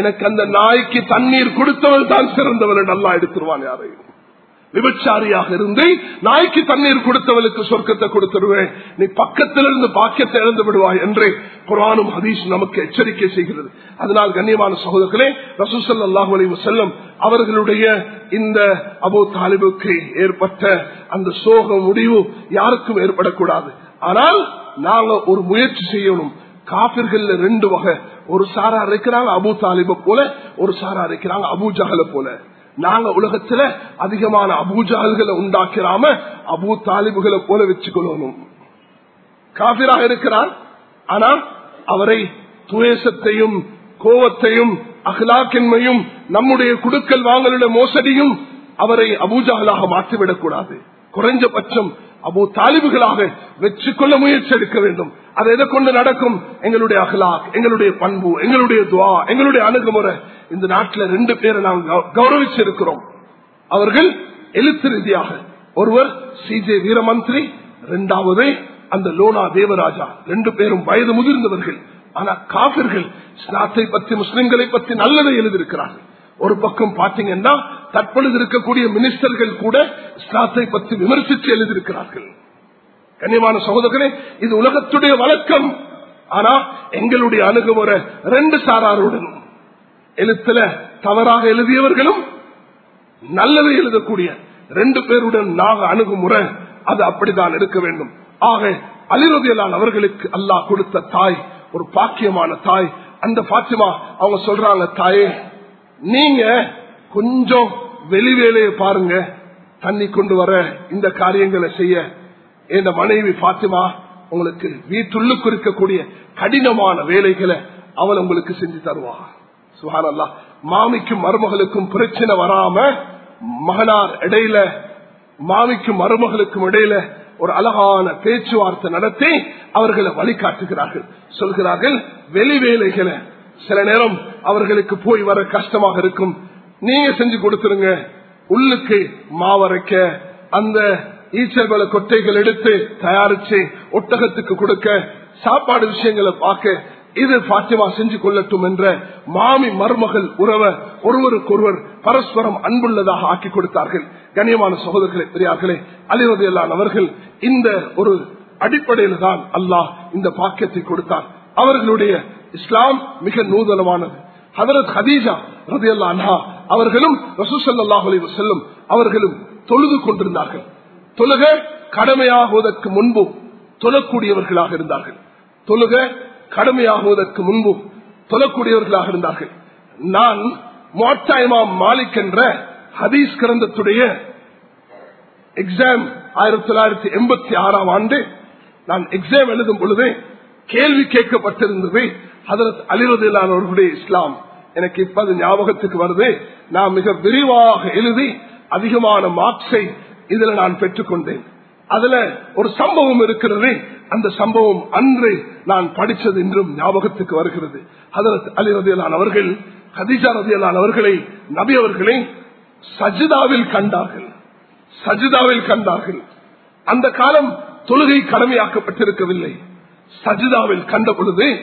எனக்கு அந்த நாய்க்கு தண்ணீர் கொடுத்தவன் தான் சிறந்தவன் நல்லா எடுத்துருவான் யாரையும் விபச்சாரியாக இருந்து நாய்க்கு தண்ணீர் கொடுத்தவளுக்கு சொர்க்கத்தை கொடுத்துருவேன். நீ பக்கத்தில் இருந்து பாக்கியத்தை இழந்து விடுவாய் என்று குரானும் ஹதீஸ் நமக்கு எச்சரிக்கை செய்கிறது. அதனால் கண்ணியமான சகோதரர்களே ரசூசல் அல்லாஹு அலி வசல்லம் அவர்களுடைய இந்த அபோ தாலிபுக்கு ஏற்பட்ட அந்த சோக முடிவு யாருக்கும் ஏற்படக்கூடாது. ஆனால் நாங்க ஒரு முயற்சி செய்யணும். காபிர்கள் ரெண்டு வகை. ஒரு சாரா இருக்கிறாங்க அபு தாலிப போல ஒரு சாரா இருக்கிறாங்க அபூஜால போல. நாங்க உலகத்துல அதிகமான அபூஜால்களை உண்டாக்கிறாம அபு தாலிபுகளை போல வச்சுக்கொள்ளணும். காபிராக இருக்கிறார். ஆனா அவரை துவேசத்தையும் கோவத்தையும் அகலாக்கின்மையும் நம்முடைய குடுக்கல் வாங்கலுடைய மோசடியும் அவரை அபூஜாகலாக மாற்றிவிடக் கூடாது குறைஞ்சபட்சம் அபு தாலிபுகளாக வச்சுக்கொள்ள முயற்சி எடுக்க வேண்டும். அது எதை கொண்டு நடக்கும்? எங்களுடைய அகலாக் எங்களுடைய பண்பு எங்களுடைய துவா எங்களுடைய அணுகுமுறை. இந்த நாட்டில் ரெண்டு பேரை நாங்கள் கௌரவிச்சிருக்கிறோம். அவர்கள் எழுத்து ரீதியாக. ஒருவர் சி ஜே வீரமந்திரி இரண்டாவது அந்த லோனா தேவராஜா. ரெண்டு பேரும் வயது முதிர்ந்தவர்கள். ஆனா காபிர்கள் ஸ்நாத்தை பற்றி முஸ்லிம்களை பற்றி நல்லதை எழுதியிருக்கிறார்கள். ஒரு பக்கம் பாத்தீங்கன்னா தற்பொழுது இருக்கக்கூடிய மினிஸ்டர்கள் கூட ஸ்நாத்தை பற்றி விமர்சித்து எழுதியிருக்கிறார்கள். கண்ணியமான சகோதரர்களே இது உலகத்துடைய வழக்கம். ஆனா எங்களுடைய அணுகுமுறை ரெண்டு சாராருடன். எழுத்துல தவறாக எழுதியவர்களும் நல்லதை எழுதக்கூடிய ரெண்டு பேருடன் நாக அணுகுமுறை அது அப்படித்தான் இருக்க வேண்டும். ஆக அலிரதியலால் அவர்களுக்கு அல்லாஹ் கொடுத்த தாய் ஒரு பாக்கியமான தாய். அந்த பாத்தியமா அவங்க சொல்றாங்க தாயே நீங்க கொஞ்சம் வெளி வேலையை பாருங்க. தண்ணி கொண்டு வர இந்த காரியங்களை செய்ய. இந்த மனைவி பாத்திமா உங்களுக்கு வீட்டுள்ளுக்கு இருக்கக்கூடிய கடினமான வேலைகளை அவள் உங்களுக்கு செஞ்சு தருவா. சுகானல்லா மாமிக்கும் மருமகளுக்கும் பிரச்சனை வராம மகனார் இடையில மாமிக்கும் மருமகளுக்கும் இடையில ஒரு அழகான பேச்சுவார்த்தை நடத்தி அவர்களை வழிகாட்டுகிறார்கள். சொல்கிறார்கள் வெளி வேலைகளை சில நேரம் அவர்களுக்கு போய் வர கஷ்டமாக இருக்கும். நீங்க செஞ்சு கொடுத்துருங்க. உள்ளுக்கு மாவரைக்க அந்த ஈச்சல்பல கொட்டைகள் எடுத்து தயாரிச்சு ஒட்டகத்துக்கு கொடுக்க சாப்பாடு விஷயங்களை பார்க்க இது பாத்திமா செஞ்சு கொள்ளட்டும் என்ற மாமி மருமகள் உறவ ஒருவருக்கொருவர் பரஸ்பரம் அன்புள்ளதாக ஆக்கி கொடுத்தார்கள். கண்ணியமான சகோதரர்களே பெரியார்களே அலிவதையெல்லாம் அவர்கள் இந்த ஒரு அடிப்படையில் தான் அல்லாஹ் இந்த பாக்கியத்தை கொடுத்தார். அவர்களுடைய இஸ்லாம் மிக நூதனமானது. ஹதரத் ஹதீஜா ரதியல்லா அன்ஹா அவர்களும் ரசூசல்லாஹ் அலி செல்லும் அவர்களும் தொழுது கொண்டிருந்தார்கள். தொழுக கடமையாகுவதற்கு முன்பும் தொழக்கூடியவர்களாக இருந்தார்கள். தொழுக கடமையாகுவதற்கு முன்பும் தொழக்கூடியவர்களாக இருந்தார்கள். நான் மோட்டாயமா மாலிக் என்ற ஹதீஸ் கிரந்தத்துடைய எக்ஸாம் ஆயிரத்தி தொள்ளாயிரத்தி எண்பத்தி ஆறாம் ஆண்டு நான் எக்ஸாம் எழுதும் பொழுது கேள்வி கேட்கப்பட்டிருந்தது. ஹதரத் அலிரதில்லானவர்களுடைய இஸ்லாம். எனக்கு இப்ப அது ஞாபகத்துக்கு வருது. நான் மிக விரிவாக எழுதி அதிகமான மார்க்ஸை இதுல நான் பெற்றுக்கொண்டேன். அதுல ஒரு சம்பவம் இருக்கிறது. அந்த சம்பவம் அன்று நான் படித்தது என்றும் ஞாபகத்துக்கு வருகிறது. ஹதரத் அலி ரதியலான் அவர்கள் ஹதிஜா ரதியலான் அவர்களை நபி அவர்களை சஜிதாவில் கண்டார்கள். சஜிதாவில் கண்டார்கள். அந்த காலம் தொழுகை கடமையாக்கப்பட்டிருக்கவில்லை. சஜிதாவில் கண்ட பொழுது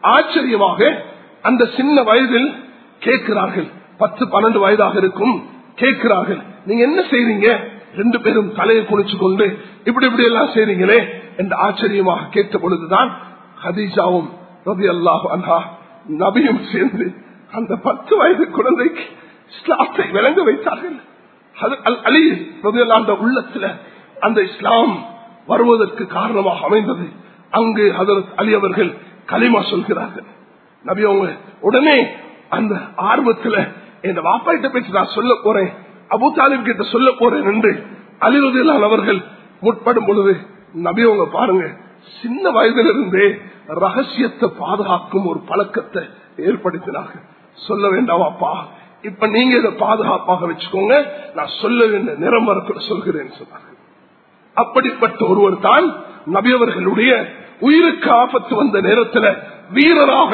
ஆச்சரியமாக அந்த சின்ன வயதில் கேட்கிறார்கள். பத்து பன்னெண்டு வயதாக இருக்கும். கேட்கிறார்கள். நீங்க என்ன செய்றீங்க? ரெண்டு பேரும் தலையை குளிச்சு கொண்டு இப்படி இப்படி எல்லாம் செய்றீங்களே? என்று ஆச்சரியமாக கேட்ட பொழுதுதான் ஹதீஜாவும் ரவி அல்லாஹ் அன்ஹா நபியும் சேர்ந்து அந்த பத்து வயது குழந்தைக்கு இஸ்லாத்தை விளங்க வைத்தார்கள். அலி ரவி அந்த உள்ளத்துல அந்த இஸ்லாம் வருவதற்கு காரணமாக அமைந்தது. அங்கு ஹதரத் அலி அவர்கள் களிமா சொல்கிறார்கள். நபி அவங்க உடனே அந்த ஆர்வத்துல என் வாப்பாட்ட பேச்சு நான் சொல்ல போறேன். அபு தாலிப் கிட்ட சொல்ல போறேன் என்று அலிருதிலான் அவர்கள் முற்படும் பொழுது நபி அவங்க பாருங்க சின்ன வயதிலிருந்தே ரகசியத்தை பாதுகாக்கும் ஒரு பழக்கத்தை ஏற்படுத்தினாங்க சொல்ல வேண்டாமாப்பா இப்ப நீங்க இதை பாதுகாப்பாக வச்சுக்கோங்க நான் சொல்ல வேண்டிய நிறம் வரக்கூட சொல்கிறேன் சொன்னாங்க அப்படிப்பட்ட ஒருவர் தான் நபியவர்களுடைய உயிருக்கு ஆபத்து வந்த நேரத்தில் வீரராக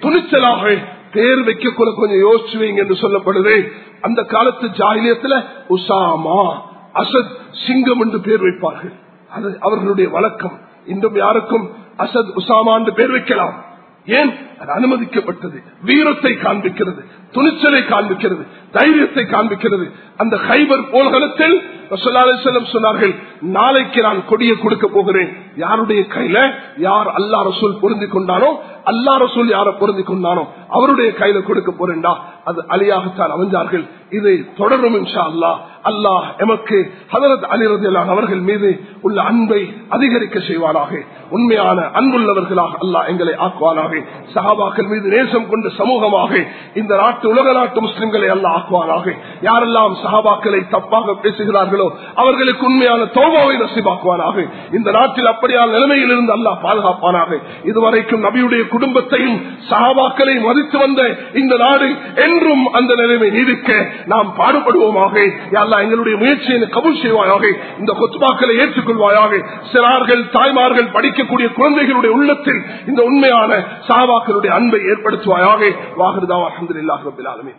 துணிச்சலாக பேர் வைக்க கூட கொஞ்சம் யோசிச்சு வைங்க என்று சொல்லப்படுது. அந்த காலத்து ஜாகிலியத்துல உசாமா அசத் சிங்கம் என்று பேர் வைப்பார்கள். அது அவர்களுடைய வழக்கம். இன்றும் யாருக்கும் அசத் உசாமா என்று பேர் வைக்கலாம். ஏன்? அது அனுமதிக்கப்பட்டது. வீரத்தை காண்பிக்கிறது. துணிச்சலை காண்பிக்கிறது. தைரியத்தை காண்பிக்கிறது. அந்த ஹைபர் போல்களத்தில் செல்லம் சொன்னார்கள் நாளைக்கு நான் கொடியை கொடுக்க போகிறேன். யாருடைய கையில யார் அல்லா ரசூல் பொருந்தி கொண்டானோ அல்லா ரசூல் யார பொருந்தி கொண்டானோ அவருடைய கையில கொடுக்க போறேன்டா. அது அலியாகத்தான் அமைஞ்சார்கள். இது தொடரும் இன்ஷா அல்லா அல்லாஹ் எமக்கு ஹதரத் அலிரதியலான் அவர்கள் மீது உள்ள அன்பை அதிகரிக்க செய்வாராக உண்மையான அன்புள்ளவர்களாக அல்லாஹ் எங்களை ஆக்குவானாக. சஹாபாக்கள் மீது நேசம் கொண்ட சமூகமாக இந்த நாட்டு உலக நாட்டு முஸ்லிம்களை அல்லாஹ் ஆக்குவானாக யாரெல்லாம் சஹாபாக்களை தப்பாக பேசுகிறார்களோ அவர்களுக்கு உண்மையான தோபாவை நசிபாக்குவானாக இந்த நாட்டில் அப்படியான நிலைமையில் இருந்து அல்லா பாதுகாப்பானாக. இதுவரைக்கும் நபியுடைய குடும்பத்தையும் சஹாபாக்களை மதித்து வந்த இந்த நாடு என்றும் அந்த நிலைமை நீடிக்க நாம் பாடுபடுவோமாக. யாரெல்லாம் எங்களுடைய முயற்சியை கபூல் செய்வாயாக. இந்த கொத்துபாக்களை ஏற்றுக்கொள்வாயாக. சிறார்கள் தாய்மார்கள் படிக்கக்கூடிய குழந்தைகளுடைய உள்ளத்தில் இந்த உண்மையான சஹாபாக்களுடைய அன்பை ஏற்படுத்துவாயாக. வாகிருதா அஹமதுல்லாஹ் ரபில் ஆலமீன்.